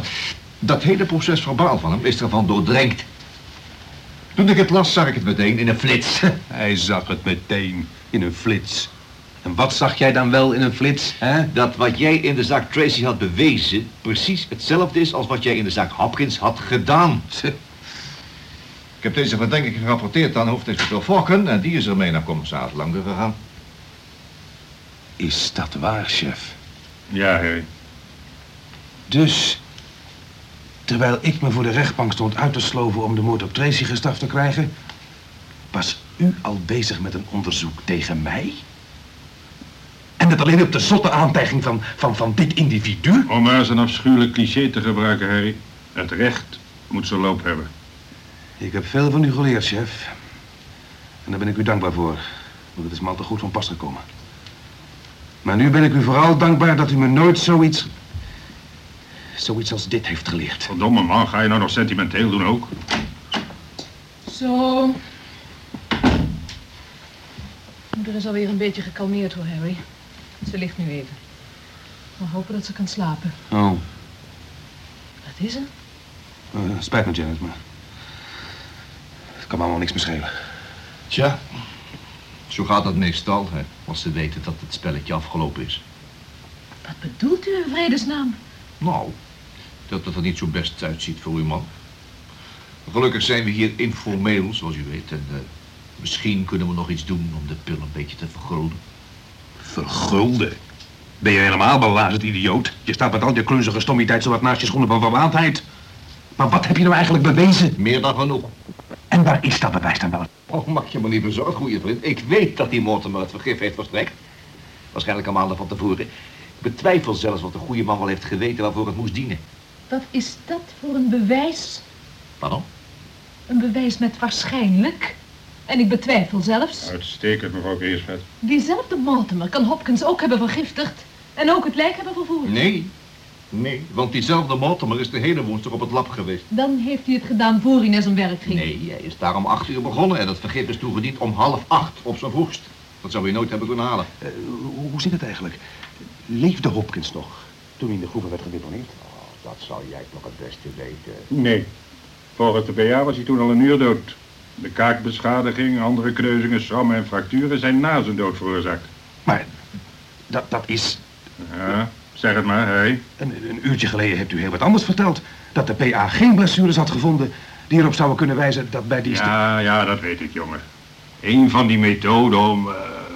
Dat, hele proces verbaal van hem is ervan doordrenkt. Toen ik het las, zag ik het meteen in een flits. Hij zag het meteen in een flits. En wat zag jij dan wel in een flits, hè? Dat wat jij in de zaak Tracy had bewezen, precies hetzelfde is als wat jij in de zaak Hopkins had gedaan. Ik heb deze verdenking gerapporteerd aan hoofdinspecteur Fokken en die is ermee naar commissaris Langer gegaan. Is dat waar, chef? Ja, Harry. Dus, terwijl ik me voor de rechtbank stond uit te sloven om de moord op Tracy gestraft te krijgen, was u al bezig met een onderzoek tegen mij? En dat alleen op de zotte aantijging van, van, van dit individu? Om maar eens een afschuwelijk cliché te gebruiken, Harry. Het recht moet zijn loop hebben. Ik heb veel van u geleerd, chef. En daar ben ik u dankbaar voor. Want het is me al te goed van pas gekomen. Maar nu ben ik u vooral dankbaar dat u me nooit zoiets... zoiets als dit heeft geleerd. Verdomme man, ga je nou nog sentimenteel doen ook? Zo. Moeder is alweer een beetje gekalmeerd hoor, Harry. Ze ligt nu even. We hopen dat ze kan slapen. Oh, Wat is er? eh, spijt me, Janet, maar... Het kan me allemaal niks meer schelen. Tja, zo gaat dat meestal, hè, als ze weten dat het spelletje afgelopen is. Wat bedoelt u in vredesnaam? Nou, dat het er niet zo best uitziet voor uw man. Gelukkig zijn we hier informeel, zoals u weet. En eh, misschien kunnen we nog iets doen om de pil een beetje te vergroten. Vergulden? Ben je helemaal belazerd, idioot? Je staat met al je klunzige stommiteit zo wat naast je schoenen van verwaandheid. Maar wat heb je nou eigenlijk bewezen? Meer dan genoeg. En waar is dat bewijs dan wel? Oh, mag je me niet bezorgen, goede vriend. Ik weet dat die Mortimer het vergif heeft verstrekt. Waarschijnlijk al maanden van tevoren. Ik betwijfel zelfs of de goede man wel heeft geweten waarvoor het moest dienen. Wat is dat voor een bewijs? Pardon? Een bewijs met waarschijnlijk. En ik betwijfel zelfs. Uitstekend, mevrouw Geersvet. Diezelfde Mortimer kan Hopkins ook hebben vergiftigd. En ook het lijk hebben vervoerd. Nee. Nee, want diezelfde Mortimer is de hele woensdag op het lab geweest. Dan heeft hij het gedaan voor hij naar zijn werk ging. Nee, hij is daar om acht uur begonnen en het vergif is toegediend om half acht op zijn vroegst. Dat zou hij nooit hebben kunnen halen. Eh, hoe, zit het eigenlijk? Leefde Hopkins nog toen hij in de groeven werd gedeponeerd? Dat zou jij toch het beste weten. Nee. Volgens de PA was hij toen al een uur dood. De kaakbeschadiging, andere kneuzingen, schrammen en fracturen zijn na zijn dood veroorzaakt. Maar dat, dat is... Ja, zeg het maar, hé. Een, een uurtje geleden hebt u heel wat anders verteld. Dat de PA geen blessures had gevonden die erop zouden kunnen wijzen dat bij die... Ja, ja, dat weet ik, jongen. Eén van die methoden om... eh,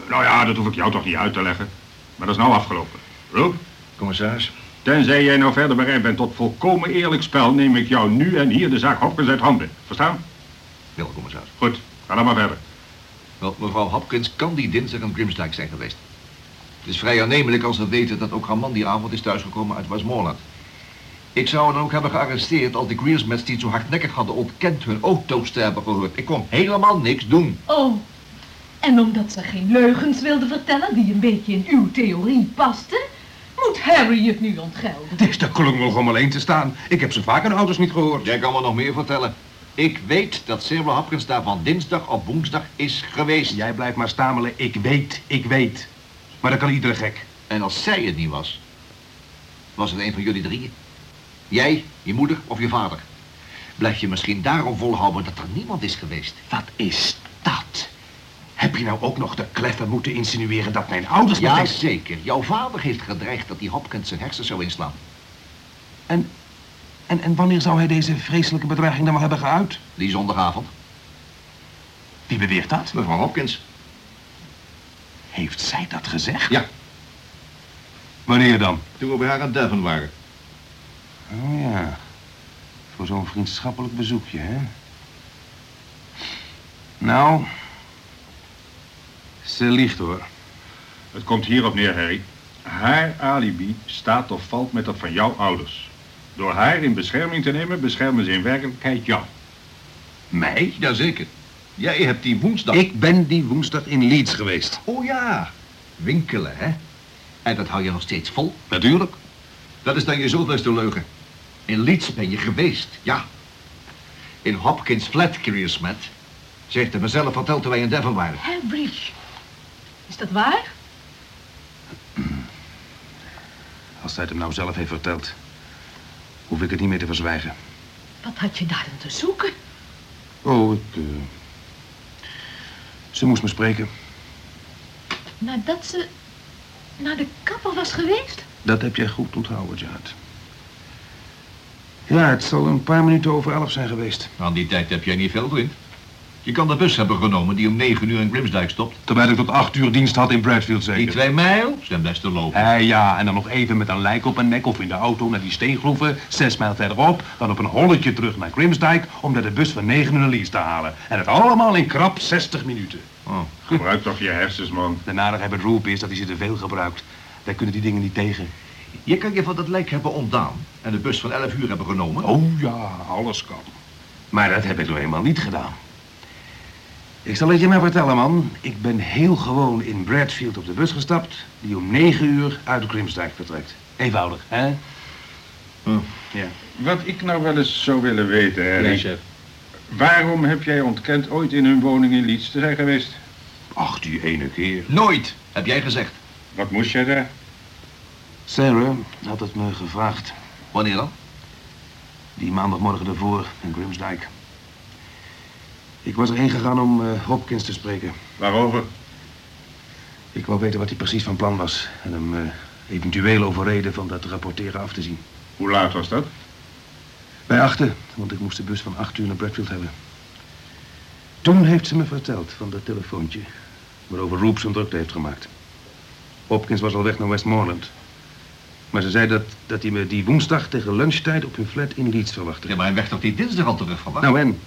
nou ja, dat hoef ik jou toch niet uit te leggen. Maar dat is nou afgelopen. Roep, Commissaris? tenzij jij nou verder bereid bent tot volkomen eerlijk spel... neem ik jou nu en hier de zaak Hopkins uit handen. Verstaan? Wel, commissaris. Goed, ga dan maar verder. Wel, mevrouw Hopkins kan die dinsdag in Grimsdijk zijn geweest. Het is vrij aannemelijk als we weten dat ook haar man die avond is thuisgekomen uit Westmoreland. Ik zou haar dan ook hebben gearresteerd als de Greersmets niet zo hardnekkig hadden ontkend hun auto's te hebben gehoord. Ik kon helemaal niks doen. Oh, en omdat ze geen leugens wilde vertellen die een beetje in uw theorie pasten, moet Harry het nu ontgelden. Het is de klungel om alleen te staan. Ik heb ze vaak in auto's niet gehoord. Jij kan me nog meer vertellen. Ik weet dat Sarah Hopkins daar van dinsdag op woensdag is geweest. Jij blijft maar stamelen. Ik weet, ik weet. Maar dat kan iedere gek. En als zij het niet was, was het een van jullie drieën? Jij, je moeder of je vader? Blijf je misschien daarom volhouden dat er niemand is geweest? Wat is dat? Heb je nou ook nog de kleffe moeten insinueren dat mijn ouders... Ja, zeker. Jouw vader heeft gedreigd dat die Hopkins zijn hersens zou inslaan. En, en, en wanneer zou hij deze vreselijke bedreiging dan wel hebben geuit? Die zondagavond. Wie beweert dat? Mevrouw Hopkins. Heeft zij dat gezegd? Ja. Wanneer dan? Toen we bij haar aan Devon waren. Oh ja. Voor zo'n vriendschappelijk bezoekje, hè? Nou... Ze liegt, hoor. Het komt hierop neer, Harry. Haar alibi staat of valt met dat van jouw ouders. Door haar in bescherming te nemen, beschermen ze in werkelijkheid jou. Mij? Jazeker. Jij hebt die woensdag... Ik ben die woensdag in Leeds geweest. Oh ja. Winkelen, hè? En dat hou je nog steeds vol? Natuurlijk. Dat is dan je zoveelste leugen. In Leeds ben je geweest, ja. In Hopkins Flat, Careersmet. Ze heeft het mezelf verteld toen wij in Devon waren. Harry, is dat waar? Als zij het hem nou zelf heeft verteld, hoef ik het niet meer te verzwijgen. Wat had je daar dan te zoeken? Oh, ik... eh, Ze moest me spreken. Nadat ze naar de kapper was geweest? Dat heb jij goed onthouden, Janet. Ja, het zal een paar minuten over elf zijn geweest. Aan die tijd heb jij niet veel vriend. Je kan de bus hebben genomen die om negen uur in Grimsdijk stopt. Terwijl ik tot acht uur dienst had in Bradfield Die zeker. twee mijl zijn best te lopen. Eh, ja, en dan nog even met een lijk op mijn nek of in de auto naar die steengroeven, zes mijl verderop, dan op een holletje terug naar Grimsdijk om daar de bus van negen uur naar Leeds te halen. En het allemaal in krap 60 minuten. Oh. Gebruik toch je hersens, man. De narigheid bij Roop is dat hij ze te veel gebruikt. Wij kunnen die dingen niet tegen. Je kan je van dat lijk hebben ontdaan en de bus van 11 uur hebben genomen. Oh ja, alles kan. Maar dat heb ik nou eenmaal niet gedaan. Ik zal het je maar vertellen, man. Ik ben heel gewoon in Bradfield op de bus gestapt... die om negen uur uit Grimsdijk vertrekt. Eenvoudig, hè? Hm. Ja. Wat ik nou wel eens zou willen weten, Harry. Nee, chef. Waarom heb jij ontkend ooit in hun woning in Leeds te zijn geweest? Ach, die ene keer. Nooit, heb jij gezegd. Wat moest jij daar? Sarah had het me gevraagd. Wanneer dan? Die maandagmorgen ervoor in Grimsdijk. Ik was erheen gegaan om eh, Hopkins te spreken. Waarover? Ik wou weten wat hij precies van plan was. En hem eh, eventueel overreden van dat rapporteren af te zien. Hoe laat was dat? Bij achten, want ik moest de bus van acht uur naar Bradfield hebben. Toen heeft ze me verteld van dat telefoontje... waarover Roop zijn drukte heeft gemaakt. Hopkins was al weg naar Westmoreland. Maar ze zei dat, dat hij me die woensdag tegen lunchtijd op hun flat in Leeds verwachtte. Ja, maar hij werd toch die dinsdag al terug vandaag? Nou en?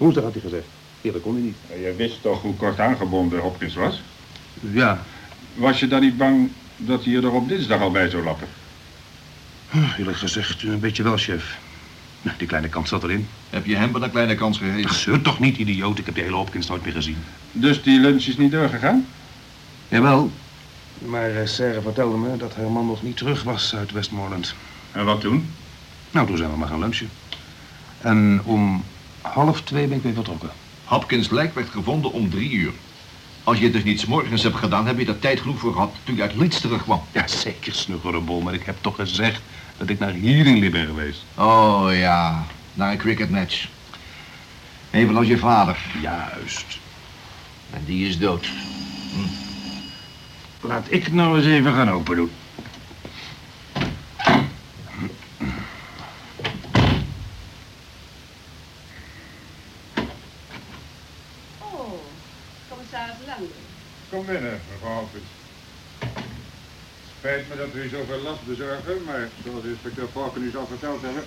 Woensdag had hij gezegd. Eerder kon hij niet. Je wist toch hoe kort aangebonden Hopkins was? Ja, Was je dan niet bang dat hij er op dinsdag al bij zou lappen? eerlijk gezegd een beetje wel, chef. Nou, Die kleine kans zat erin. Heb je hem wel een kleine kans gegeven? Ach, zeur toch niet, idioot. Ik heb die hele Hopkins nooit meer gezien. Dus die lunch is niet doorgegaan? Jawel. Maar uh, Sarah vertelde me dat haar man nog niet terug was uit Westmoreland. En wat toen? Nou, toen zijn we maar gaan lunchen. En om half twee ben ik weer vertrokken. Hopkins lijk werd gevonden om drie uur. Als je het dus niet 's morgens hebt gedaan, heb je er tijd genoeg voor gehad toen je uit Leeds terugkwam. Ja, zeker, snuggerebol, maar ik heb toch gezegd dat ik naar Heeringley ben geweest. Oh ja, naar een cricketmatch. Evenals je vader. Juist. En die is dood. Laat ik nou eens even gaan open doen. Oh, commissaris Lange. Kom binnen, mevrouw Hopkins. Spijt me dat we u zoveel last bezorgen, maar zoals inspecteur Valken u zal verteld hebben,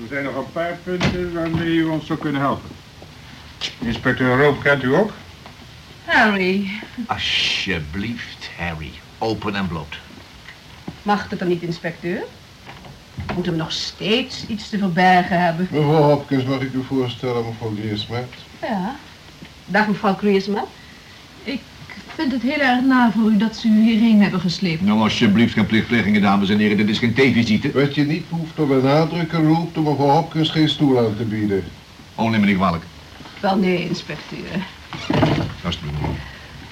er zijn nog een paar punten waarmee u ons zou kunnen helpen. Inspecteur Roop kent u ook? Harry, Alsjeblieft, Harry. Open en bloot. Mag het dan niet, inspecteur? Moeten we nog steeds iets te verbergen hebben? Mevrouw Hopkins, mag ik u voorstellen, mevrouw Griersmet? Ja. Dag, mevrouw Griezmann. Ik vind het heel erg na voor u dat ze u hierheen hebben gesleept. Nou, alsjeblieft, geen plichtplegingen, dames en heren. Dit is geen theevisite. Wat je niet hoeft te benadrukken, roept om mevrouw Hopkins geen stoel aan te bieden. Oh, neem me niet kwalijk. Wel, nee, inspecteur. Alsjeblieft.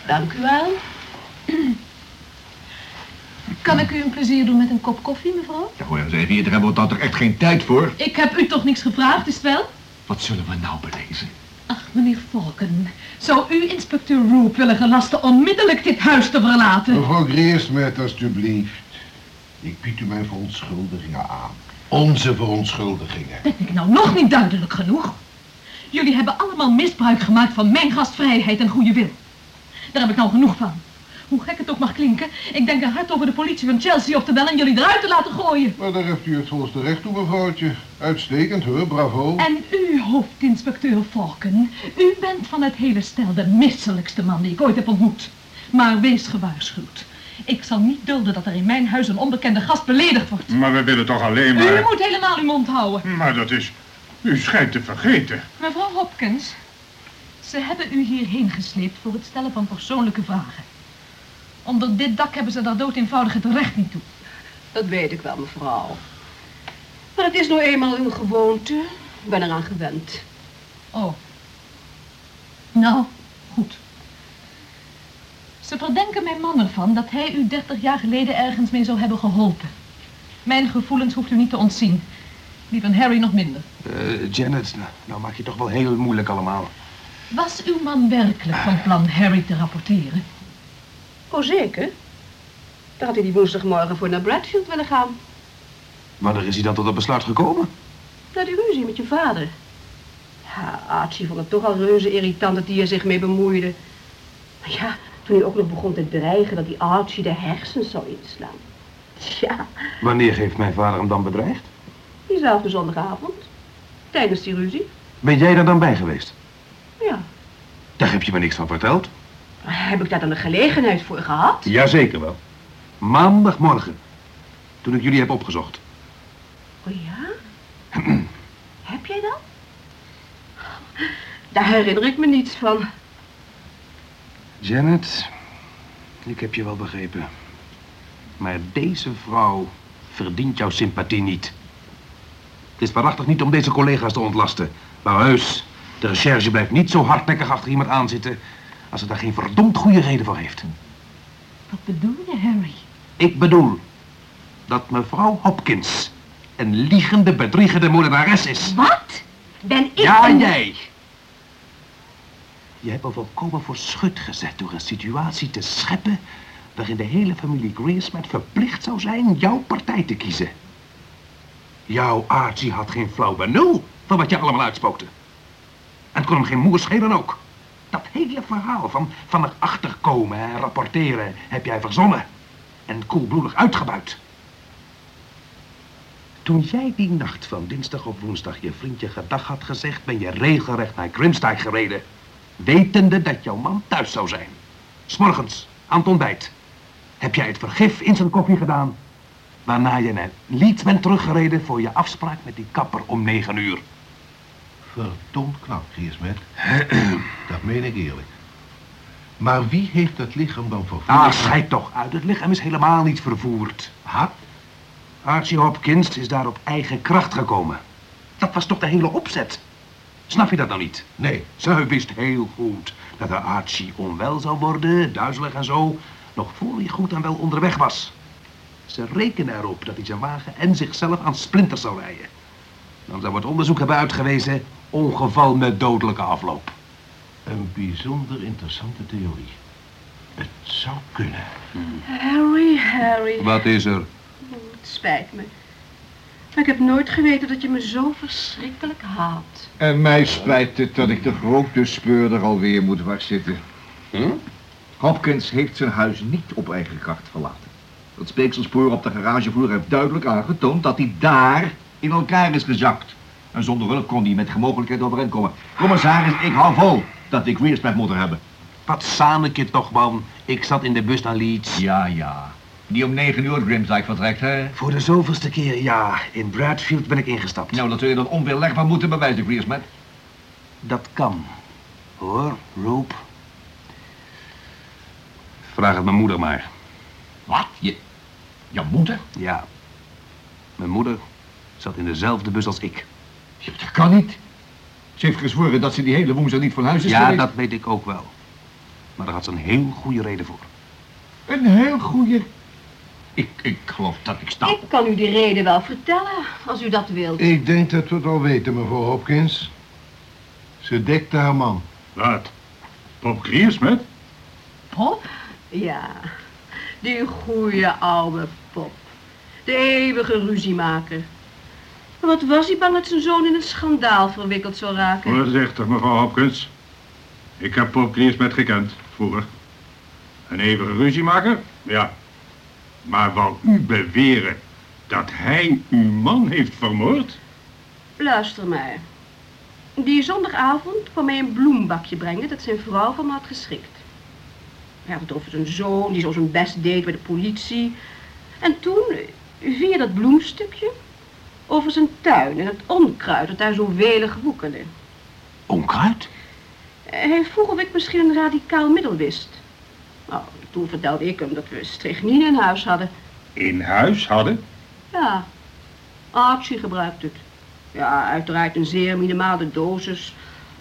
Dank u wel. Kan ik u een plezier doen met een kop koffie, mevrouw? Ja, hoor eens even, hier daar hebben we toch echt geen tijd voor? Ik heb u toch niks gevraagd, is het wel? Wat zullen we nou belezen? Ach, meneer Volken, zou u inspecteur Roop willen gelasten onmiddellijk dit huis te verlaten? Mevrouw Griersmet, alstublieft. Ik bied u mijn verontschuldigingen aan. Onze verontschuldigingen. Ben ik nou nog niet duidelijk genoeg? Jullie hebben allemaal misbruik gemaakt van mijn gastvrijheid en goede wil. Daar heb ik nou genoeg van. Hoe gek het ook mag klinken, ik denk er hard over de politie van Chelsea op te bellen en jullie eruit te laten gooien. Maar daar heeft u het volste recht toe, mevrouwtje. Uitstekend hoor, bravo. En u, hoofdinspecteur Falken, u bent van het hele stel de misselijkste man die ik ooit heb ontmoet. Maar wees gewaarschuwd. Ik zal niet dulden dat er in mijn huis een onbekende gast beledigd wordt. Maar we willen toch alleen U maar... moet helemaal uw mond houden. Maar dat is... U schijnt te vergeten. Mevrouw Hopkins, ze hebben u hierheen gesleept voor het stellen van persoonlijke vragen. Onder dit dak hebben ze daar dood eenvoudig het recht niet toe. Dat weet ik wel, mevrouw. Maar het is nou eenmaal uw gewoonte. Ik ben eraan gewend. Oh. Nou, goed. Ze verdenken mijn man ervan dat hij u 30 jaar geleden ergens mee zou hebben geholpen. Mijn gevoelens hoeft u niet te ontzien. Die van Harry nog minder. Eh, Janet, nou, nou maak je toch wel heel moeilijk allemaal. Was uw man werkelijk van plan Harry te rapporteren? Oh, zeker. Dan had hij die woensdagmorgen voor naar Bradfield willen gaan. Wanneer is hij dan tot dat besluit gekomen? Na die ruzie met je vader. Ja, Archie vond het toch al reuze irritant dat hij er zich mee bemoeide. Maar ja, toen hij ook nog begon te dreigen dat die Archie de hersens zou inslaan. Ja, Wanneer heeft mijn vader hem dan bedreigd? diezelfde zondagavond. Tijdens die ruzie. Ben jij er dan bij geweest? Ja. Daar heb je me niks van verteld. Heb ik daar dan een gelegenheid voor gehad? Jazeker wel. Maandagmorgen. Toen ik jullie heb opgezocht. Oh ja? Heb jij dat? Daar herinner ik me niets van. Janet, ik heb je wel begrepen. Maar deze vrouw verdient jouw sympathie niet. Het is waarachtig niet om deze collega's te ontlasten. Maar heus, de recherche blijft niet zo hardnekkig achter iemand aanzitten... als ze daar geen verdomd goede reden voor heeft. Wat bedoel je, Harry? Ik bedoel dat mevrouw Hopkins een liegende, bedriegende moordenares is. Wat? Ben ik Ja, een- jij. Je hebt me volkomen voor schut gezet door een situatie te scheppen... waarin de hele familie Greensmet verplicht zou zijn jouw partij te kiezen. Jouw Archie had geen flauw benul van wat je allemaal uitspookte. En het kon hem geen moer schelen ook. Dat hele verhaal van, van erachter komen en rapporteren heb jij verzonnen. En koelbloedig uitgebuit. Toen jij die nacht van dinsdag op woensdag je vriendje gedag had gezegd, ben je regelrecht naar Grimstijk gereden. Wetende dat jouw man thuis zou zijn. S'morgens, aan het ontbijt, heb jij het vergif in zijn koffie gedaan. Waarna je naar Leeds bent teruggereden voor je afspraak met die kapper om negen uur. Verdomd knap, Griersmet. dat meen ik eerlijk. Maar wie heeft dat lichaam dan vervoerd? Ah, schijt toch uit. Het lichaam is helemaal niet vervoerd. Had? Archie Hopkins is daar op eigen kracht gekomen. Dat was toch de hele opzet? Snap je dat nou niet? Nee, Ze wist heel goed dat de Archie onwel zou worden, duizelig en zo, nog voor hij goed en wel onderweg was. Ze rekenen erop dat hij zijn wagen en zichzelf aan splinters zou rijden. Dan zou het onderzoek hebben uitgewezen ongeval met dodelijke afloop. een bijzonder interessante theorie. Het zou kunnen. Harry, Harry. Wat is er? Het spijt me. Maar ik heb nooit geweten dat je me zo verschrikkelijk haat. En mij spijt het dat ik de grote speurder alweer moet wegzitten. Hm? Hopkins heeft zijn huis niet op eigen kracht verlaten. Het speekselspoor op de garagevloer heeft duidelijk aangetoond dat hij daar in elkaar is gezakt. En zonder hulp kon hij met gemogelijkheid overeenkomen. Commissaris, ik hou vol dat ik Weersmet moet hebben. Wat zanik je toch, man? Ik zat in de bus naar Leeds. Ja, ja. Die om negen uur Grimsdijk vertrekt, hè? Voor de zoveelste keer, ja. In Bradfield ben ik ingestapt. Nou, dat zul je dan onweerlegbaar moeten bewijzen, Weersmet. Dat kan. Hoor, Roop. Vraag het mijn moeder maar. Wat? Je... Je moeder? Ja. Mijn moeder zat in dezelfde bus als ik. Ja, Dat kan niet. Ze heeft gezworen dat ze die hele woensdag niet van huis is Ja, geweest. dat weet ik ook wel. Maar daar had ze een heel goede reden voor. Een heel goede... Ik, ik geloof dat ik sta. Ik kan u die reden wel vertellen, als u dat wilt. Ik denk dat we het al weten, mevrouw Hopkins. Ze dekte haar man. Wat? Pop Griersmet? Pop? Ja, die goeie oude pop. De eeuwige ruziemaker. Wat was hij bang dat zijn zoon in een schandaal verwikkeld zou raken? Voorzichtig, mevrouw Hopkins. Ik heb Pop Griersmet gekend, vroeger. Een eeuwige ruziemaker? Ja. Maar wou u beweren dat hij uw man heeft vermoord? Luister maar. Die zondagavond kwam hij een bloembakje brengen dat zijn vrouw van me had geschikt. Hij had het over zijn zoon, die zo zijn best deed bij de politie. En toen, via dat bloemstukje, over zijn tuin en het onkruid dat daar zo welig woekerde. Onkruid? Hij vroeg of ik misschien een radicaal middel wist. Nou, toen vertelde ik hem dat we strychnine in huis hadden. In huis hadden? Ja, Archie gebruikt het. Ja, uiteraard een zeer minimale dosis.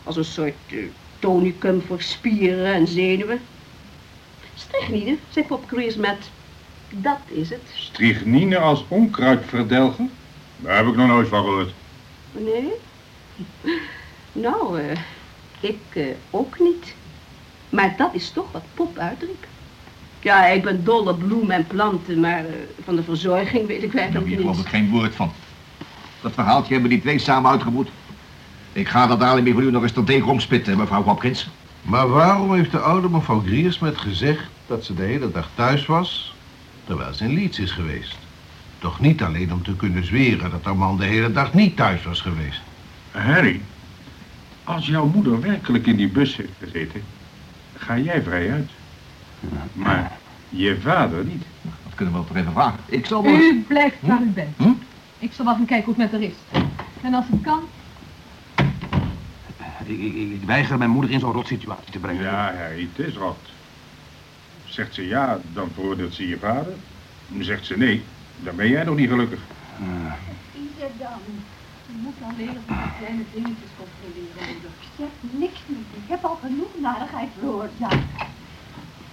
Als een soort eh, tonicum voor spieren en zenuwen. Strychnine, zei Pop met. Dat is het. Strychnine als onkruidverdelger? Daar heb ik nog nooit van gehoord. Nee? Nou, eh, ik eh, ook niet. Maar dat is toch wat Pop uitdrukt. Ja, ik ben dol op bloemen en planten, maar eh, van de verzorging weet ik werkelijk Hier geloof ik geen woord van. Dat verhaaltje hebben die twee samen uitgevoerd. Ik ga dat alibi voor u nog eens tot tegen omspitten, mevrouw Hopkins. Maar waarom heeft de oude mevrouw Griersmet gezegd dat ze de hele dag thuis was, terwijl ze in Leeds is geweest? Toch niet alleen om te kunnen zweren dat haar man de hele dag niet thuis was geweest. Harry, als jouw moeder werkelijk in die bus heeft gezeten, ga jij vrij uit. Maar je vader niet. Dat kunnen we wel toch even vragen. Ik zal wel. U blijft waar u bent. Hm? Ik zal wel gaan kijken hoe het met haar is. En als het kan, Ik, ik, ik weiger mijn moeder in zo'n rotsituatie te brengen. Ja, Harry, het is rot. Zegt ze ja, dan veroordeelt ze je vader. Zegt ze nee, dan ben jij nog niet gelukkig. Ieder dan. Je moet dan leren van die kleine dingetjes controleren, moeder. Ik zeg niks meer. Ik heb al genoeg narigheid veroorzaakt.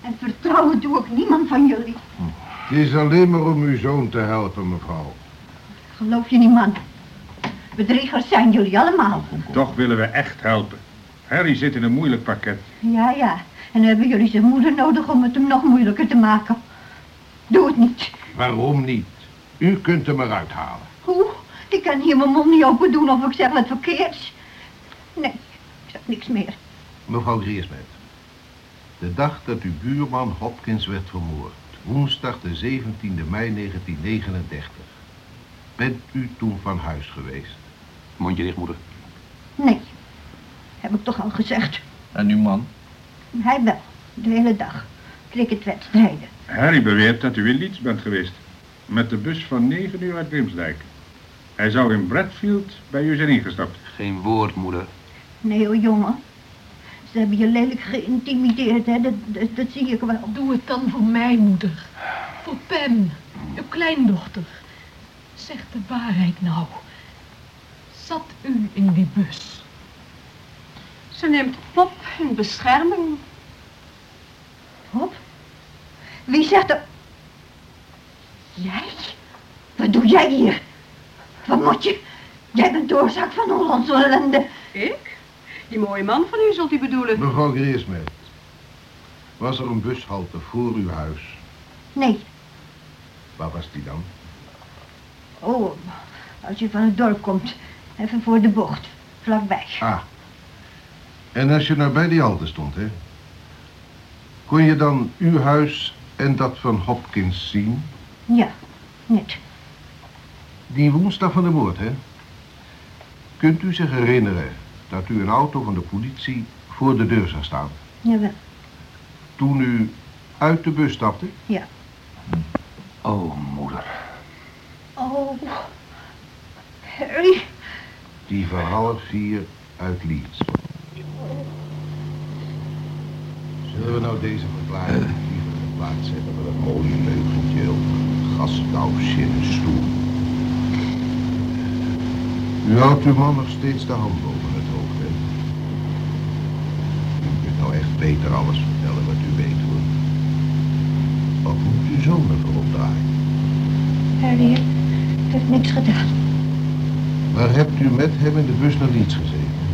En vertrouwen doe ik niemand van jullie. Het is alleen maar om uw zoon te helpen, mevrouw. Geloof je niet, man? Bedriegers zijn jullie allemaal. Toch willen we echt helpen. Harry zit in een moeilijk pakket. Ja, ja. En dan hebben jullie zijn moeder nodig om het hem nog moeilijker te maken. Doe het niet. Waarom niet? U kunt hem eruit halen. Hoe? Ik kan hier mijn mond niet open doen of ik zeg wat verkeerds. Nee, ik zeg niks meer. Mevrouw Griersmet, de dag dat uw buurman Hopkins werd vermoord, woensdag de 17e mei 1939, bent u toen van huis geweest? Mondje dicht, moeder. Nee, heb ik toch al gezegd. En uw man? Hij wel, de hele dag. Cricketwedstrijden. Harry beweert dat u in Leeds bent geweest. Met de bus van 9 uur uit Grimsdijk. Hij zou in Bradfield bij u zijn ingestapt. Geen woord, moeder. Nee hoor, jongen. Ze hebben je lelijk geïntimideerd, hè. Dat, dat, dat zie ik wel. doe het dan voor mij, moeder. Voor Pam, uw kleindochter. Zeg de waarheid nou. Zat u in die bus? Ze neemt Pop in bescherming. Hop. Wie zegt er... Jij? Wat doe jij hier? Wat moet je? Jij bent de oorzaak van al onze ellende. Ik? Die mooie man van u zult u bedoelen. Mevrouw Griesmet, was er een bushalte voor uw huis? Nee. Waar was die dan? Oh, als je van het dorp komt. Even voor de bocht. Vlakbij. Ah. En als je nou bij die halte stond, hè? Kon je dan uw huis en dat van Hopkins zien? Ja, net. Die woensdag van de moord, hè? Kunt u zich herinneren dat u een auto van de politie voor de deur zag staan? Jawel. Toen u uit de bus stapte? Ja. Oh, moeder. Oh. Harry. Die van half vier uit Leeds. Zullen we nou deze verklaring liever in de plaats zetten van dat mooie leugentje op gaskousje in een stoel? U houdt uw man nog steeds de hand boven het hoofd, hè? U kunt nou echt beter alles vertellen wat u weet, hoor. Of moet u zoon ervoor opdraaien? Harry heeft niks gedaan. Maar hebt u met hem in de bus naar Leeds gezeten?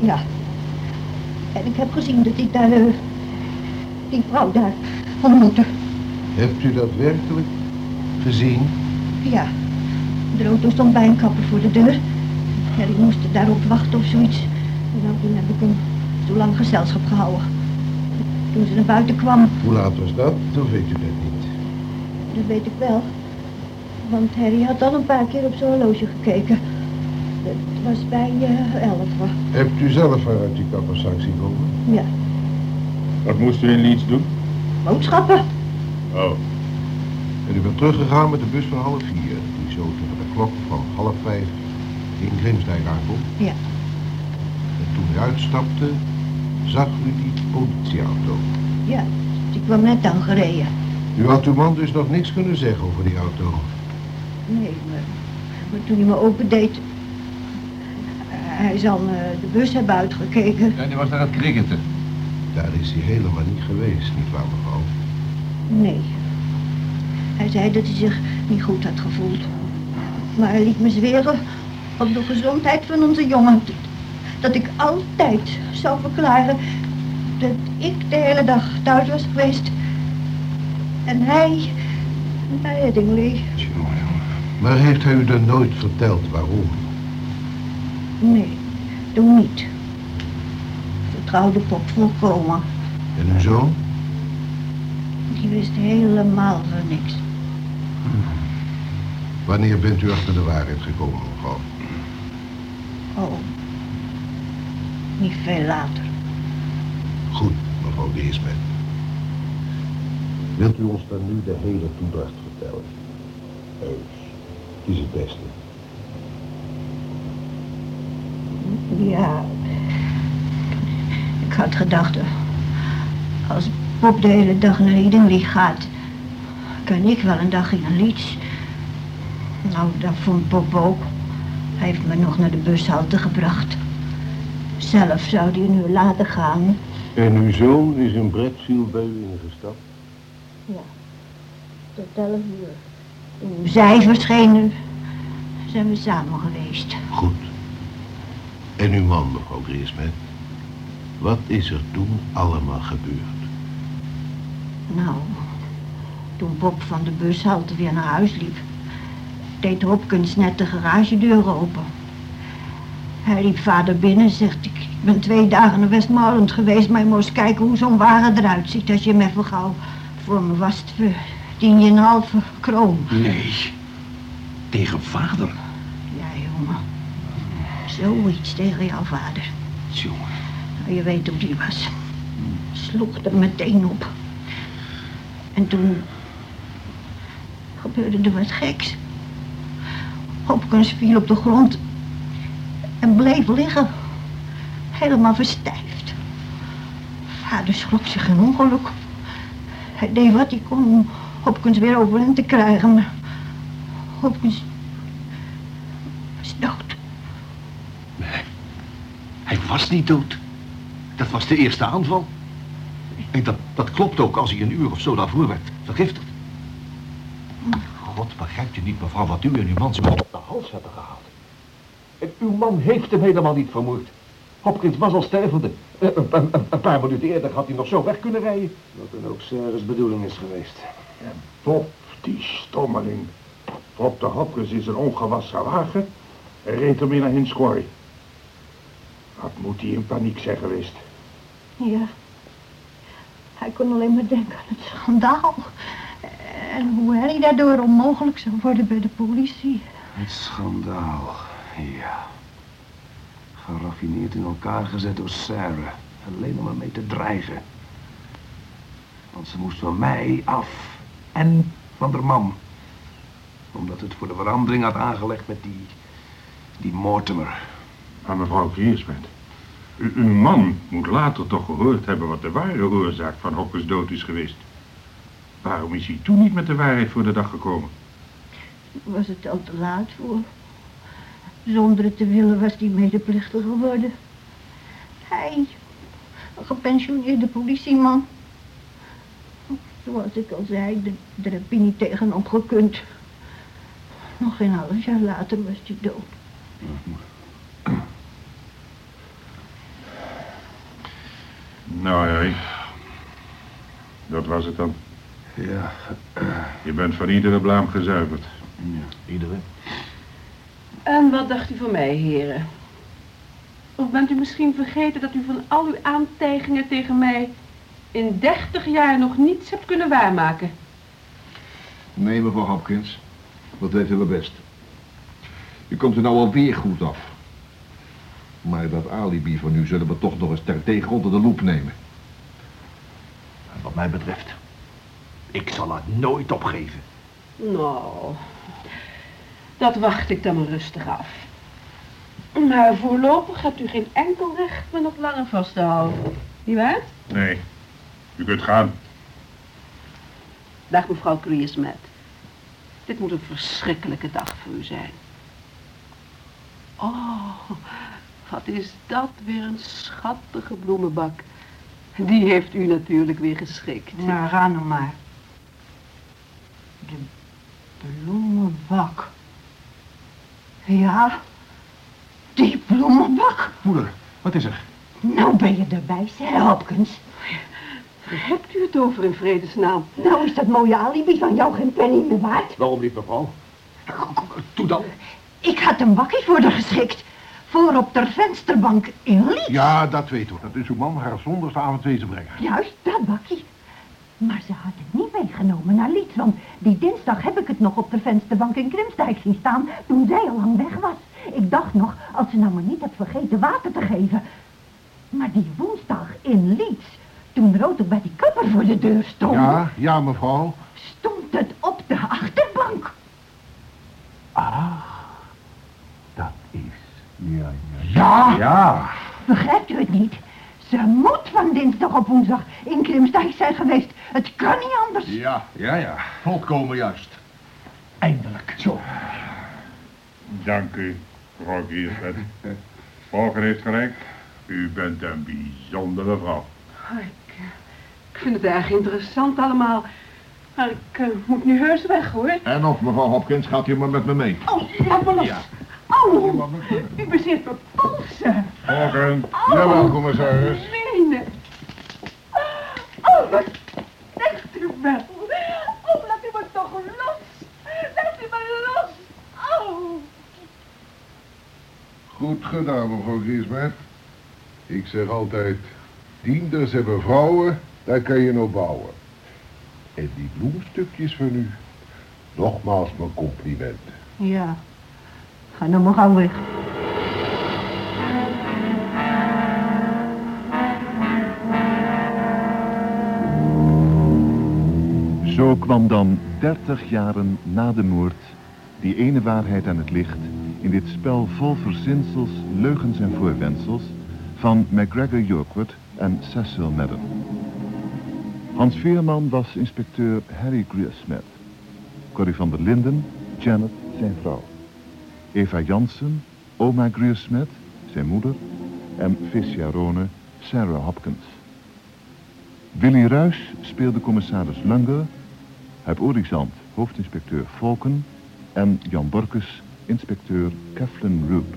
Ja. En ik heb gezien dat ik daar... eh, die vrouw daar ontmoette. Hebt u dat werkelijk gezien? Ja. De auto stond bij een kapper voor de deur. Harry moest daarop wachten of zoiets. En nou, toen heb ik hem zo lang gezelschap gehouden. Toen ze naar buiten kwam, Hoe laat was dat? Dan weet u dat niet. dat weet ik wel. Want Harry had al een paar keer op zijn horloge gekeken. Het was bij eh elf. Hebt u zelf haar uit die kapperzak zien komen? Ja. Wat moest u in Leeds doen? Boodschappen. Oh. En u bent teruggegaan met de bus van half vier, die zo tegen de klok van half vijf in Grimsdijk aankomt. Ja. En toen u uitstapte, zag u die politieauto. Ja, die kwam net aangereden. U had uw man dus nog niks kunnen zeggen over die auto. Nee, maar, maar toen hij me opendeed... eh, hij zal me de bus hebben uitgekeken. Ja, die was daar aan het cricketen. Daar is hij helemaal niet geweest, nietwaar mevrouw? Nee. Hij zei dat hij zich niet goed had gevoeld. Maar hij liet me zweren op de gezondheid van onze jongen. Dat ik altijd zou verklaren dat ik de hele dag thuis was geweest. En hij naar Headingley. Maar heeft hij u dan nooit verteld waarom? Nee, toen niet. Vertrouwde pop volkomen. En uw zoon? Die wist helemaal van niks. Wanneer bent u achter de waarheid gekomen, mevrouw? Oh, niet veel later. Goed, mevrouw Geesmet. Wilt u ons dan nu de hele toedracht vertellen? Heus, het is het beste. Ja, ik had gedacht, als Bob de hele dag naar Headingley gaat, kan ik wel een dag in een Leeds. Nou, dat vond Bob ook. Hij heeft me nog naar de bushalte gebracht. Zelf zou hij een uur later gaan. En uw zoon is in Bradfield bij u ingestapt? Ja, tot elf uur. Toen zij verschenen, zijn we samen geweest. Goed. En uw man, mevrouw Griesmet? Wat is er toen allemaal gebeurd? Nou, toen Bob van de bushalte weer naar huis liep, deed Hopkins net de garagedeur open. Hij riep vader binnen en zegt, ik ben twee dagen naar Westmoreland geweest, maar je moest kijken hoe zo'n wagen eruit ziet als je hem even gauw voor me wast voor tien en een halve kroon. Nee. Tegen vader. Ja, jongen. Zoiets tegen jouw vader. Jongen. Nou, je weet hoe die was. Sloeg er meteen op. En toen gebeurde er wat geks. Hopkins viel op de grond en bleef liggen, helemaal verstijfd. Vader schrok zich een ongeluk. Hij deed wat hij kon om Hopkins weer over hem te krijgen, maar Hopkins was dood. Nee, hij was niet dood. Dat was de eerste aanval. En dat, dat klopt ook als hij een uur of zo daarvoor werd vergiftigd. God, begrijpt u niet, mevrouw, wat u en uw man zo op de hals hebben gehaald? En uw man heeft hem helemaal niet vermoord. Hopkins was al stervende. Eh, Een, een- een- een paar minuten eerder had hij nog zo weg kunnen rijden. Wat dan ook Sarah's bedoeling is geweest. Pop, die stommeling. Propte Hopkins in zijn ongewassen wagen en reed ermee naar Hinscory. Wat moet hij in paniek zijn geweest? Ja. Hij kon alleen maar denken aan het schandaal. En hoe hij daardoor onmogelijk zou worden bij de politie. Het schandaal, ja. Geraffineerd in elkaar gezet door Sarah. Alleen om ermee te dreigen. Want ze moest van mij af. En van haar man. Omdat het voor de verandering had aangelegd met die... die Mortimer. Maar mevrouw Griersmet, u- uw man moet later toch gehoord hebben wat de ware oorzaak van Hopkins dood is geweest. Waarom is hij toen niet met de waarheid voor de dag gekomen? Was het al te laat voor? Zonder het te willen was hij medeplichtig geworden. Hij, een gepensioneerde politieman. Zoals ik al zei, daar heb je niet tegenop gekund. Nog geen half jaar later was hij dood. Nou, Harry. Dat was het dan. Ja, Je bent van iedere blaam gezuiverd. Iedereen. En wat dacht u van mij, heren? Of bent u misschien vergeten dat u van al uw aantijgingen tegen mij in dertig jaar nog niets hebt kunnen waarmaken? Nee, mevrouw Hopkins. Dat weten we best. U komt er nou alweer goed af. Maar dat alibi van u zullen we toch nog eens ter tegen onder de loep nemen. En wat mij betreft, ik zal het nooit opgeven. Nou, dat wacht ik dan maar rustig af. Maar voorlopig hebt u geen enkel recht me nog langer vast te houden. Niet waar? Nee, u kunt gaan. Dag mevrouw Criersmet. Dit moet een verschrikkelijke dag voor u zijn. Oh, wat is dat weer een schattige bloemenbak. Die heeft u natuurlijk weer geschikt. Nou, ga nou maar. De bloemenbak. Ja, die bloemenbak. Moeder, wat is er? Nou ben je erbij, Sarah Hopkins. Hebt u het over in vredesnaam? Nou is dat mooie alibi van jou geen penny meer waard. Waarom niet, mevrouw? Toe dan. Ik had een bakkie voor haar geschikt. Voor op de vensterbank in Lied. Ja, dat weet u. Dat is uw man haar zondags avondwezen brengen. Juist, dat bakkie. Maar ze had het niet meegenomen naar Lied, want die dinsdag heb ik het nog op de vensterbank in Krimsdijk zien staan, toen zij al lang weg was. Ik dacht nog, als ze nou maar niet had vergeten water te geven. Maar die woensdag in Lied, toen Rood ook bij die kapper voor de deur stond, Ja, ja, mevrouw. stond het op de achterbank. Is... Ja, ja. Ja, Ja. begrijpt u het niet? Ze moet van dinsdag op woensdag in Krimsdijk zijn geweest. Het kan niet anders. Ja, ja, ja. Volkomen juist. Eindelijk. Zo. Dank u, mevrouw Griersmet. Volker heeft gelijk. U bent een bijzondere vrouw. Oh, ik, eh, ik vind het erg interessant allemaal. Maar ik eh, moet nu heus weg hoor. En of mevrouw Hopkins gaat u maar met me mee. Oh, laat me los. Ja. Oh, u bezeert mijn polsen. Volker, Jawel, commissaris. Menen. Oh, wat zegt u wel? Oh, laat u me toch los. Laat u me los. Oh. Goed gedaan, mevrouw Griesmet. Ik zeg altijd, dienders hebben vrouwen, daar kan je nou bouwen. En die bloemstukjes van u, nogmaals mijn compliment. Ja, ga nou maar weg. Zo kwam dan 30 jaren na de moord die ene waarheid aan het licht in dit spel vol verzinsels, leugens en voorwendsels van MacGregor Yorkwood en Cecil Madden. Hans Veerman was inspecteur Harry Griersmet. Corrie van der Linden, Janet, zijn vrouw. Eva Jansen, oma Griersmet, zijn moeder en Feciarone Sarah Hopkins. Willy Ruys speelde commissaris Langer, Huip Orizant hoofdinspecteur Volken en Jan Borkus inspecteur Keflin Root.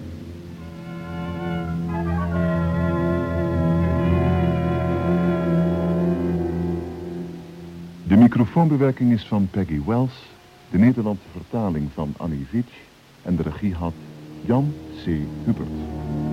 De microfoonbewerking is van Peggy Wells, de Nederlandse vertaling van Annie Vitsch en de regie had Jan C. Hubert.